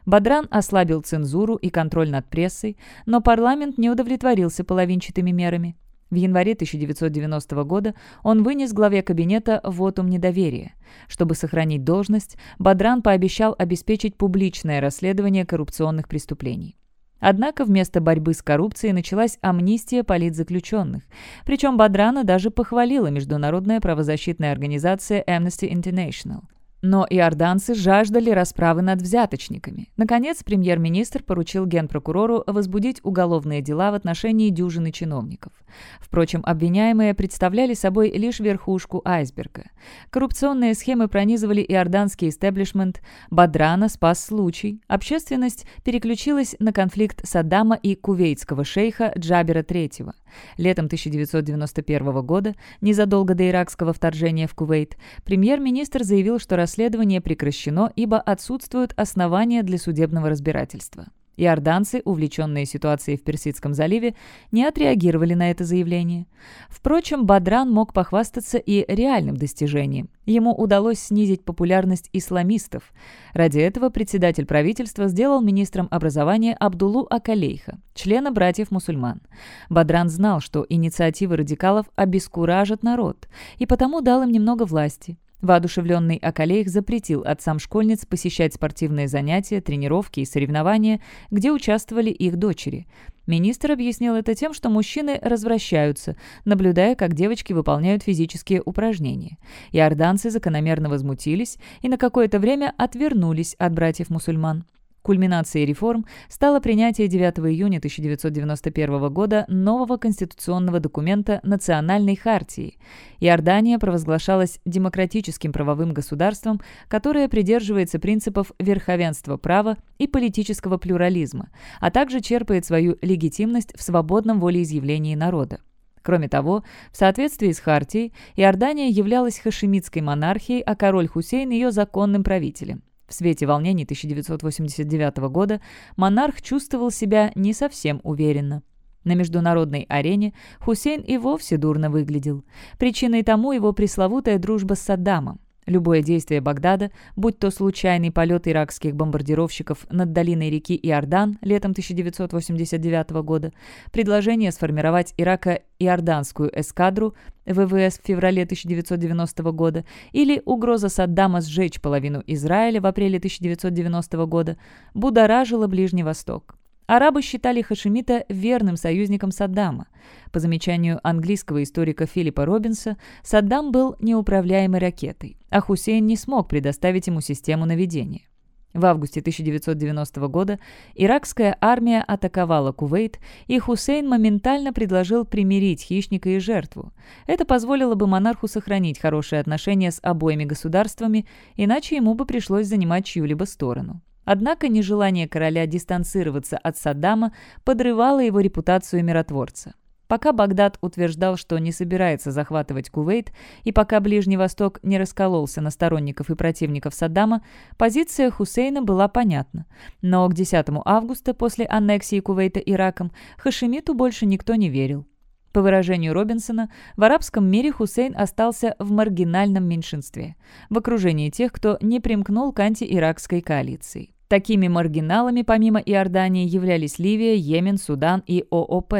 Бадран ослабил цензуру и контроль над прессой, но парламент не удовлетворился половинчатыми мерами. В январе 1990 года он вынес главе кабинета вотум недоверия. Чтобы сохранить должность, Бадран пообещал обеспечить публичное расследование коррупционных преступлений. Однако вместо борьбы с коррупцией началась амнистия политзаключенных. Причем Бадрана даже похвалила международная правозащитная организация Amnesty International. Но иорданцы жаждали расправы над взяточниками. Наконец, премьер-министр поручил генпрокурору возбудить уголовные дела в отношении дюжины чиновников. Впрочем, обвиняемые представляли собой лишь верхушку айсберга. Коррупционные схемы пронизывали иорданский истеблишмент, Бадрана спас случай, общественность переключилась на конфликт Саддама и кувейтского шейха Джабера III. Летом 1991 года, незадолго до иракского вторжения в Кувейт, премьер-министр заявил, что расследование прекращено, ибо отсутствуют основания для судебного разбирательства. Иорданцы, увлеченные ситуацией в Персидском заливе, не отреагировали на это заявление. Впрочем, Бадран мог похвастаться и реальным достижением. Ему удалось снизить популярность исламистов. Ради этого председатель правительства сделал министром образования Абдулу Акалейха, члена братьев-мусульман. Бадран знал, что инициативы радикалов обескуражат народ, и потому дал им немного власти. Воодушевленный Акалеих запретил отцам-школьниц посещать спортивные занятия, тренировки и соревнования, где участвовали их дочери. Министр объяснил это тем, что мужчины развращаются, наблюдая, как девочки выполняют физические упражнения. Иорданцы закономерно возмутились и на какое-то время отвернулись от братьев-мусульман. Кульминацией реформ стало принятие 9 июня 1991 года нового конституционного документа Национальной хартии. Иордания провозглашалась демократическим правовым государством, которое придерживается принципов верховенства права и политического плюрализма, а также черпает свою легитимность в свободном волеизъявлении народа. Кроме того, в соответствии с Хартией, Иордания являлась хашемитской монархией, а король Хусейн – ее законным правителем. В свете волнений 1989 года монарх чувствовал себя не совсем уверенно. На международной арене Хусейн и вовсе дурно выглядел. Причиной тому его пресловутая дружба с Саддамом. Любое действие Багдада, будь то случайный полет иракских бомбардировщиков над долиной реки Иордан летом 1989 года, предложение сформировать Ирако-Иорданскую эскадру ВВС в феврале 1990 года или угроза Саддама сжечь половину Израиля в апреле 1990 года будоражило Ближний Восток. Арабы считали Хашимита верным союзником Саддама. По замечанию английского историка Филиппа Робинса, Саддам был неуправляемой ракетой, а Хусейн не смог предоставить ему систему наведения. В августе 1990 года иракская армия атаковала Кувейт, и Хусейн моментально предложил примирить хищника и жертву. Это позволило бы монарху сохранить хорошие отношения с обоими государствами, иначе ему бы пришлось занимать чью-либо сторону. Однако нежелание короля дистанцироваться от Саддама подрывало его репутацию миротворца. Пока Багдад утверждал, что не собирается захватывать Кувейт, и пока Ближний Восток не раскололся на сторонников и противников Саддама, позиция Хусейна была понятна. Но к 10 августа, после аннексии Кувейта Ираком, Хашимиту больше никто не верил. По выражению Робинсона, в арабском мире Хусейн остался в маргинальном меньшинстве, в окружении тех, кто не примкнул к антииракской коалиции. Такими маргиналами помимо Иордании являлись Ливия, Йемен, Судан и ООП.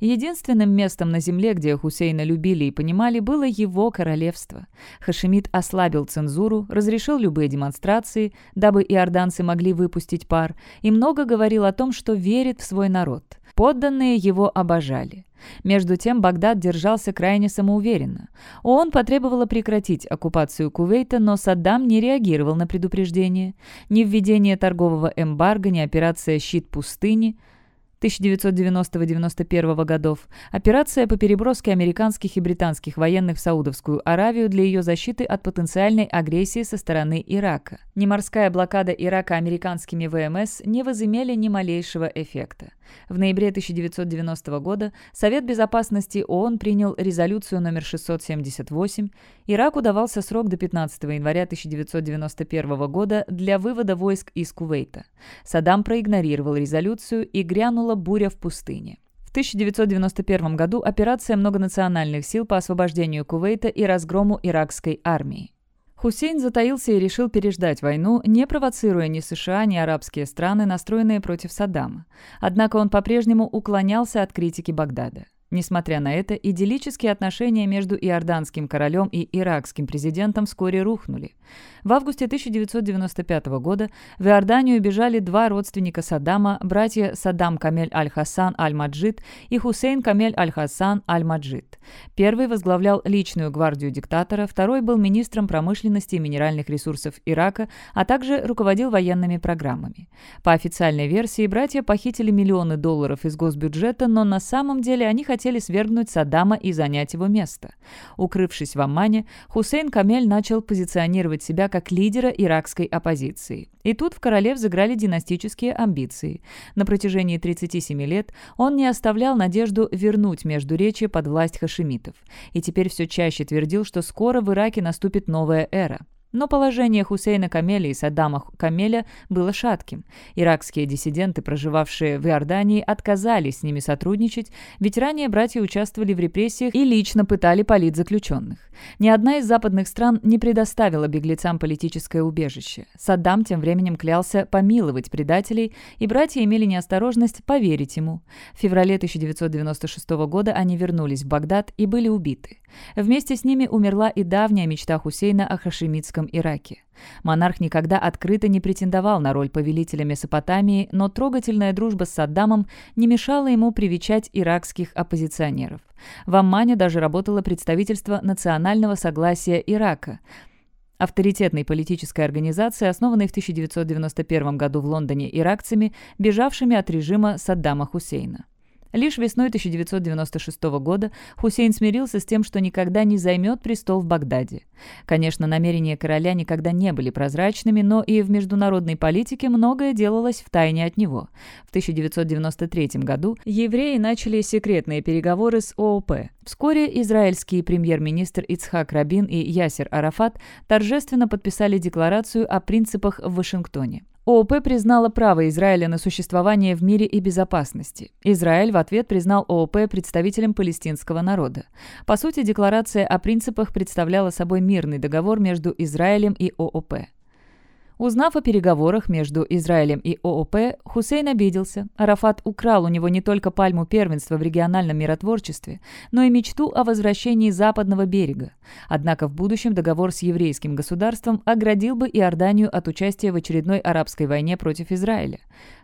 Единственным местом на земле, где Хусейна любили и понимали, было его королевство. Хашимид ослабил цензуру, разрешил любые демонстрации, дабы иорданцы могли выпустить пар, и много говорил о том, что верит в свой народ. Подданные его обожали. Между тем Багдад держался крайне самоуверенно. ООН потребовала прекратить оккупацию Кувейта, но Саддам не реагировал на предупреждение. Ни введение торгового эмбарго, ни операция «Щит пустыни» 1990-91 годов, операция по переброске американских и британских военных в Саудовскую Аравию для ее защиты от потенциальной агрессии со стороны Ирака. Ни морская блокада Ирака американскими ВМС не возымели ни малейшего эффекта. В ноябре 1990 года Совет безопасности ООН принял резолюцию номер 678. Ираку давался срок до 15 января 1991 года для вывода войск из Кувейта. Саддам проигнорировал резолюцию и грянула буря в пустыне. В 1991 году операция многонациональных сил по освобождению Кувейта и разгрому иракской армии. Хусейн затаился и решил переждать войну, не провоцируя ни США, ни арабские страны, настроенные против Саддама. Однако он по-прежнему уклонялся от критики Багдада. Несмотря на это, идиллические отношения между иорданским королем и иракским президентом вскоре рухнули. В августе 1995 года в Иорданию бежали два родственника Саддама, братья Саддам Камель Аль-Хасан Аль-Маджид и Хусейн Камель Аль-Хасан Аль-Маджид. Первый возглавлял личную гвардию диктатора, второй был министром промышленности и минеральных ресурсов Ирака, а также руководил военными программами. По официальной версии, братья похитили миллионы долларов из госбюджета, но на самом деле они хотели свергнуть Саддама и занять его место. Укрывшись в Аммане, Хусейн Камель начал позиционировать себя как лидера иракской оппозиции. И тут в короле взыграли династические амбиции. На протяжении 37 лет он не оставлял надежду вернуть Междуречье под власть хашемитов. И теперь все чаще твердил, что скоро в Ираке наступит новая эра. Но положение Хусейна Камеля и Саддама Камеля было шатким. Иракские диссиденты, проживавшие в Иордании, отказались с ними сотрудничать, ведь ранее братья участвовали в репрессиях и лично пытали политзаключенных. Ни одна из западных стран не предоставила беглецам политическое убежище. Саддам тем временем клялся помиловать предателей, и братья имели неосторожность поверить ему. В феврале 1996 года они вернулись в Багдад и были убиты. Вместе с ними умерла и давняя мечта Хусейна о хашемитском Ираке. Монарх никогда открыто не претендовал на роль повелителя Месопотамии, но трогательная дружба с Саддамом не мешала ему привечать иракских оппозиционеров. В Аммане даже работало представительство национального согласия Ирака – авторитетной политической организации, основанной в 1991 году в Лондоне иракцами, бежавшими от режима Саддама Хусейна. Лишь весной 1996 года Хусейн смирился с тем, что никогда не займет престол в Багдаде. Конечно, намерения короля никогда не были прозрачными, но и в международной политике многое делалось в тайне от него. В 1993 году евреи начали секретные переговоры с ООП. Вскоре израильский премьер-министр Ицхак Рабин и Ясер Арафат торжественно подписали декларацию о принципах в Вашингтоне. ООП признала право Израиля на существование в мире и безопасности. Израиль в ответ признал ООП представителем палестинского народа. По сути, декларация о принципах представляла собой мирный договор между Израилем и ООП. Узнав о переговорах между Израилем и ООП, Хусейн обиделся. Арафат украл у него не только пальму первенства в региональном миротворчестве, но и мечту о возвращении западного берега. Однако в будущем договор с еврейским государством оградил бы Иорданию от участия в очередной арабской войне против Израиля.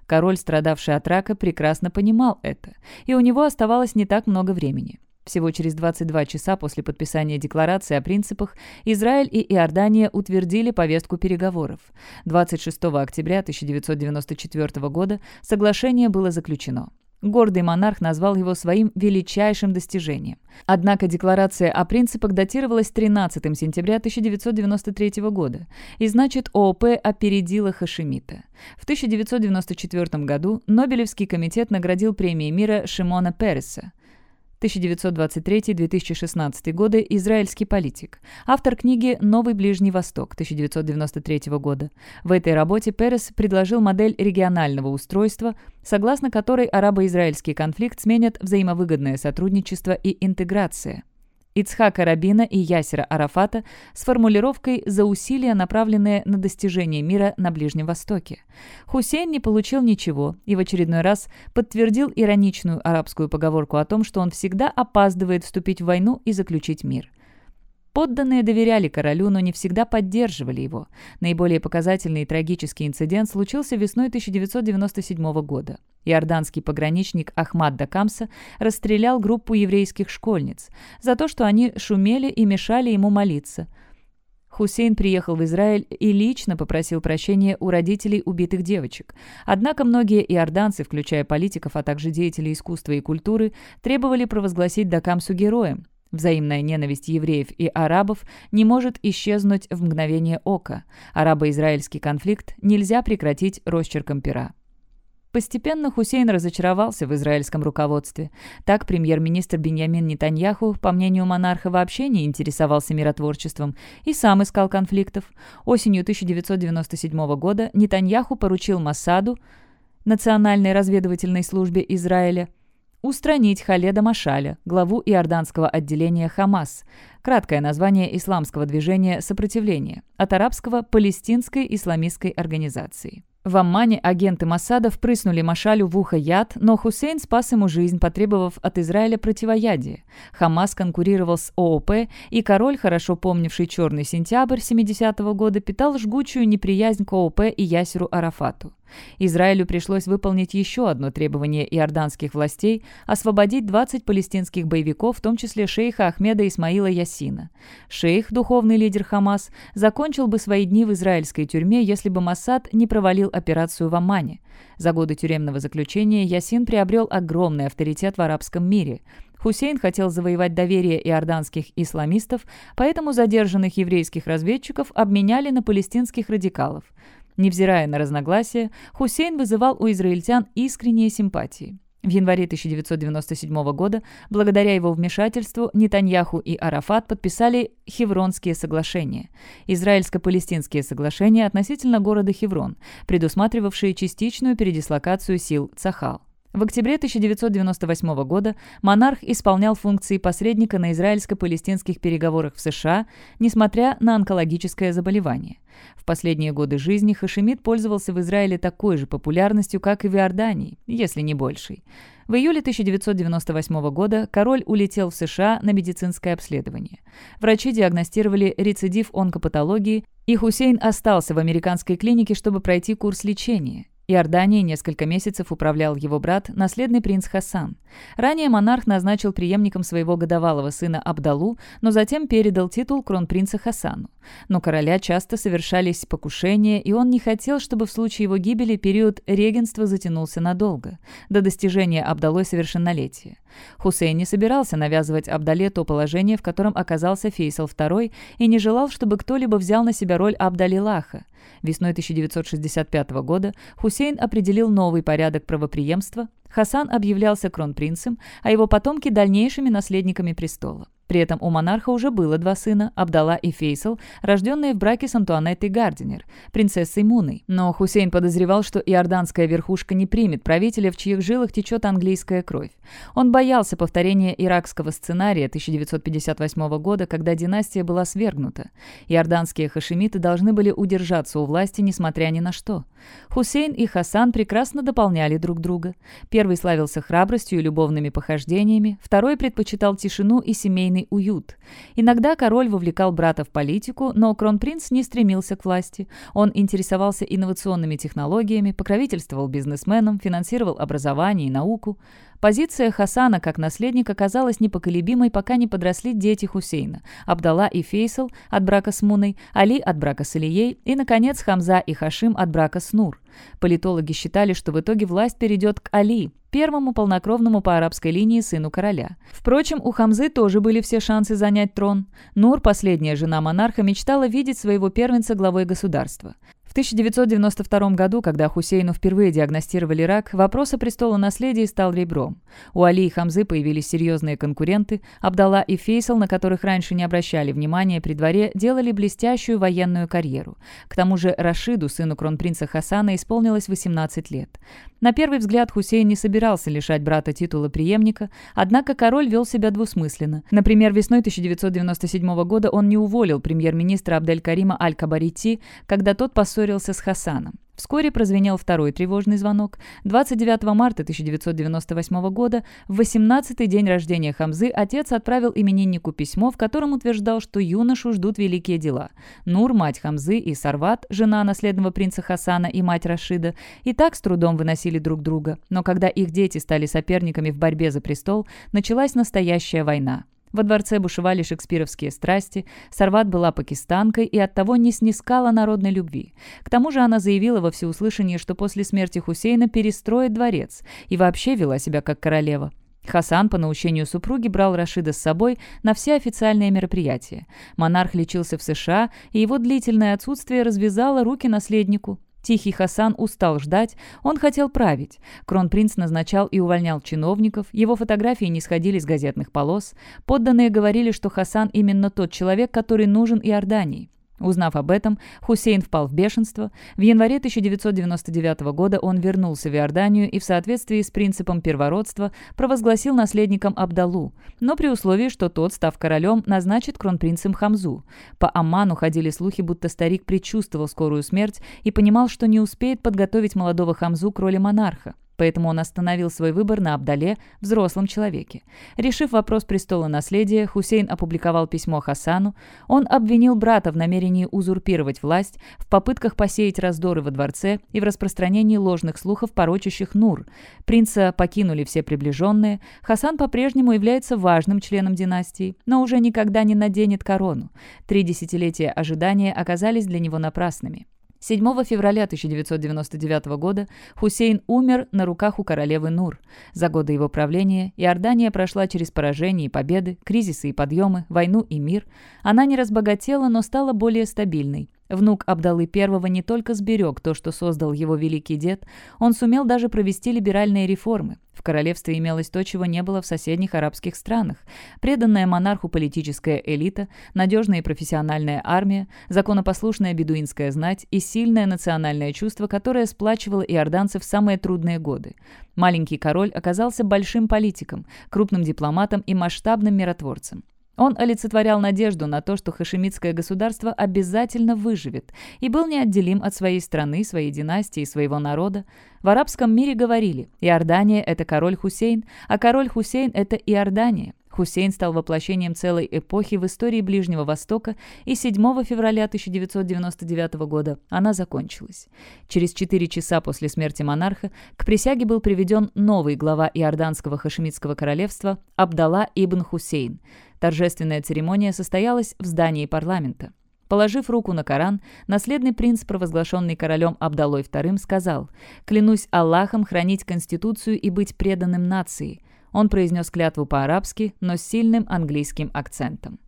Король, страдавший от рака, прекрасно понимал это, и у него оставалось не так много времени. Всего через 22 часа после подписания декларации о принципах Израиль и Иордания утвердили повестку переговоров. 26 октября 1994 года соглашение было заключено. Гордый монарх назвал его своим величайшим достижением. Однако декларация о принципах датировалась 13 сентября 1993 года, и значит ООП опередила Хашемита. В 1994 году Нобелевский комитет наградил премией мира Шимона Переса. 1923-2016 годы, израильский политик. Автор книги «Новый Ближний Восток» 1993 года. В этой работе Перес предложил модель регионального устройства, согласно которой арабо-израильский конфликт сменят взаимовыгодное сотрудничество и интеграция. Ицхака Рабина и Ясера Арафата с формулировкой «за усилия, направленные на достижение мира на Ближнем Востоке». Хусейн не получил ничего и в очередной раз подтвердил ироничную арабскую поговорку о том, что он всегда опаздывает вступить в войну и заключить мир. Подданные доверяли королю, но не всегда поддерживали его. Наиболее показательный и трагический инцидент случился весной 1997 года. Иорданский пограничник Ахмад Дакамса расстрелял группу еврейских школьниц за то, что они шумели и мешали ему молиться. Хусейн приехал в Израиль и лично попросил прощения у родителей убитых девочек. Однако многие иорданцы, включая политиков, а также деятелей искусства и культуры, требовали провозгласить Дакамсу героем. Взаимная ненависть евреев и арабов не может исчезнуть в мгновение ока. Арабо-израильский конфликт нельзя прекратить росчерком пера. Постепенно Хусейн разочаровался в израильском руководстве. Так премьер-министр Беньямин Нетаньяху, по мнению монарха, вообще не интересовался миротворчеством и сам искал конфликтов. Осенью 1997 года Нетаньяху поручил Массаду, Национальной разведывательной службе Израиля, устранить Халеда Машаля, главу иорданского отделения «Хамас», краткое название исламского движения сопротивления, от арабского «Палестинской исламистской организации». В Аммане агенты Масада впрыснули Машалю в ухо яд, но Хусейн спас ему жизнь, потребовав от Израиля противоядия. Хамас конкурировал с ООП, и король, хорошо помнивший «Черный сентябрь» 70-го года, питал жгучую неприязнь к ООП и Ясеру Арафату. Израилю пришлось выполнить еще одно требование иорданских властей – освободить 20 палестинских боевиков, в том числе шейха Ахмеда Исмаила Ясина. Шейх, духовный лидер Хамас, закончил бы свои дни в израильской тюрьме, если бы Массад не провалил операцию в Аммане. За годы тюремного заключения Ясин приобрел огромный авторитет в арабском мире. Хусейн хотел завоевать доверие иорданских исламистов, поэтому задержанных еврейских разведчиков обменяли на палестинских радикалов – Невзирая на разногласия, Хусейн вызывал у израильтян искренние симпатии. В январе 1997 года, благодаря его вмешательству, Нетаньяху и Арафат подписали Хевронские соглашения. Израильско-палестинские соглашения относительно города Хеврон, предусматривавшие частичную передислокацию сил Цахал. В октябре 1998 года монарх исполнял функции посредника на израильско-палестинских переговорах в США, несмотря на онкологическое заболевание. В последние годы жизни Хашемит пользовался в Израиле такой же популярностью, как и в Иордании, если не большей. В июле 1998 года король улетел в США на медицинское обследование. Врачи диагностировали рецидив онкопатологии, и Хусейн остался в американской клинике, чтобы пройти курс лечения. Иорданией несколько месяцев управлял его брат, наследный принц Хасан. Ранее монарх назначил преемником своего годовалого сына Абдалу, но затем передал титул кронпринца Хасану. Но короля часто совершались покушения, и он не хотел, чтобы в случае его гибели период регенства затянулся надолго, до достижения Абдалой совершеннолетия. Хусейн не собирался навязывать Абдале то положение, в котором оказался Фейсал II, и не желал, чтобы кто-либо взял на себя роль Абдалилаха. Весной 1965 года Хусейн определил новый порядок правоприемства, Хасан объявлялся кронпринцем, а его потомки – дальнейшими наследниками престола. При этом у монарха уже было два сына, Абдалла и Фейсал, рожденные в браке с Антуанеттой Гардинер, принцессой Муной. Но Хусейн подозревал, что иорданская верхушка не примет правителя, в чьих жилах течет английская кровь. Он боялся повторения иракского сценария 1958 года, когда династия была свергнута. Иорданские хашемиты должны были удержаться у власти, несмотря ни на что. Хусейн и Хасан прекрасно дополняли друг друга. Первый славился храбростью и любовными похождениями, второй предпочитал тишину и семейный семейный уют. Иногда король вовлекал брата в политику, но кронпринц не стремился к власти. Он интересовался инновационными технологиями, покровительствовал бизнесменам, финансировал образование и науку. Позиция Хасана как наследника казалась непоколебимой, пока не подросли дети Хусейна – Абдалла и Фейсал от брака с Муной, Али от брака с Алией и, наконец, Хамза и Хашим от брака с Нур – Политологи считали, что в итоге власть перейдет к Али, первому полнокровному по арабской линии сыну короля. Впрочем, у Хамзы тоже были все шансы занять трон. Нур, последняя жена монарха, мечтала видеть своего первенца главой государства. В 1992 году, когда Хусейну впервые диагностировали рак, вопрос о престолонаследии стал ребром. У Али и Хамзы появились серьезные конкуренты. Абдалла и Фейсал, на которых раньше не обращали внимания при дворе, делали блестящую военную карьеру. К тому же Рашиду, сыну кронпринца Хасана, исполнилось 18 лет. На первый взгляд Хусейн не собирался лишать брата титула преемника, однако король вел себя двусмысленно. Например, весной 1997 года он не уволил премьер-министра Абдель-Карима Аль-Кабарити, когда тот поссорился поссорился с Хасаном. Вскоре прозвенел второй тревожный звонок. 29 марта 1998 года, в 18-й день рождения Хамзы, отец отправил имениннику письмо, в котором утверждал, что юношу ждут великие дела. Нур, мать Хамзы, и Сарват, жена наследного принца Хасана и мать Рашида, и так с трудом выносили друг друга. Но когда их дети стали соперниками в борьбе за престол, началась настоящая война. Во дворце бушевали шекспировские страсти, Сарват была пакистанкой и оттого не снискала народной любви. К тому же она заявила во всеуслышание, что после смерти Хусейна перестроит дворец и вообще вела себя как королева. Хасан по наущению супруги брал Рашида с собой на все официальные мероприятия. Монарх лечился в США, и его длительное отсутствие развязало руки наследнику. Тихий Хасан устал ждать, он хотел править. Кронпринц назначал и увольнял чиновников, его фотографии не сходили с газетных полос. Подданные говорили, что Хасан именно тот человек, который нужен Иордании. Узнав об этом, Хусейн впал в бешенство. В январе 1999 года он вернулся в Иорданию и в соответствии с принципом первородства провозгласил наследником Абдалу, но при условии, что тот, став королем, назначит кронпринцем Хамзу. По Амману ходили слухи, будто старик предчувствовал скорую смерть и понимал, что не успеет подготовить молодого Хамзу к роли монарха поэтому он остановил свой выбор на Абдале, взрослом человеке. Решив вопрос престола наследия, Хусейн опубликовал письмо Хасану. Он обвинил брата в намерении узурпировать власть, в попытках посеять раздоры во дворце и в распространении ложных слухов, порочащих Нур. Принца покинули все приближенные. Хасан по-прежнему является важным членом династии, но уже никогда не наденет корону. Три десятилетия ожидания оказались для него напрасными. 7 февраля 1999 года Хусейн умер на руках у королевы Нур. За годы его правления Иордания прошла через поражения и победы, кризисы и подъемы, войну и мир. Она не разбогатела, но стала более стабильной. Внук Абдалы I не только сберег то, что создал его великий дед, он сумел даже провести либеральные реформы. В королевстве имелось то, чего не было в соседних арабских странах. Преданная монарху политическая элита, надежная и профессиональная армия, законопослушная бедуинская знать и сильное национальное чувство, которое сплачивало иорданцев в самые трудные годы. Маленький король оказался большим политиком, крупным дипломатом и масштабным миротворцем. Он олицетворял надежду на то, что хашемитское государство обязательно выживет, и был неотделим от своей страны, своей династии, своего народа. В арабском мире говорили «Иордания – это король Хусейн, а король Хусейн – это Иордания». Хусейн стал воплощением целой эпохи в истории Ближнего Востока, и 7 февраля 1999 года она закончилась. Через четыре часа после смерти монарха к присяге был приведен новый глава Иорданского хашемитского королевства Абдалла ибн Хусейн – Торжественная церемония состоялась в здании парламента. Положив руку на Коран, наследный принц, провозглашенный королем Абдалой II, сказал «Клянусь Аллахом хранить Конституцию и быть преданным нации». Он произнес клятву по-арабски, но с сильным английским акцентом.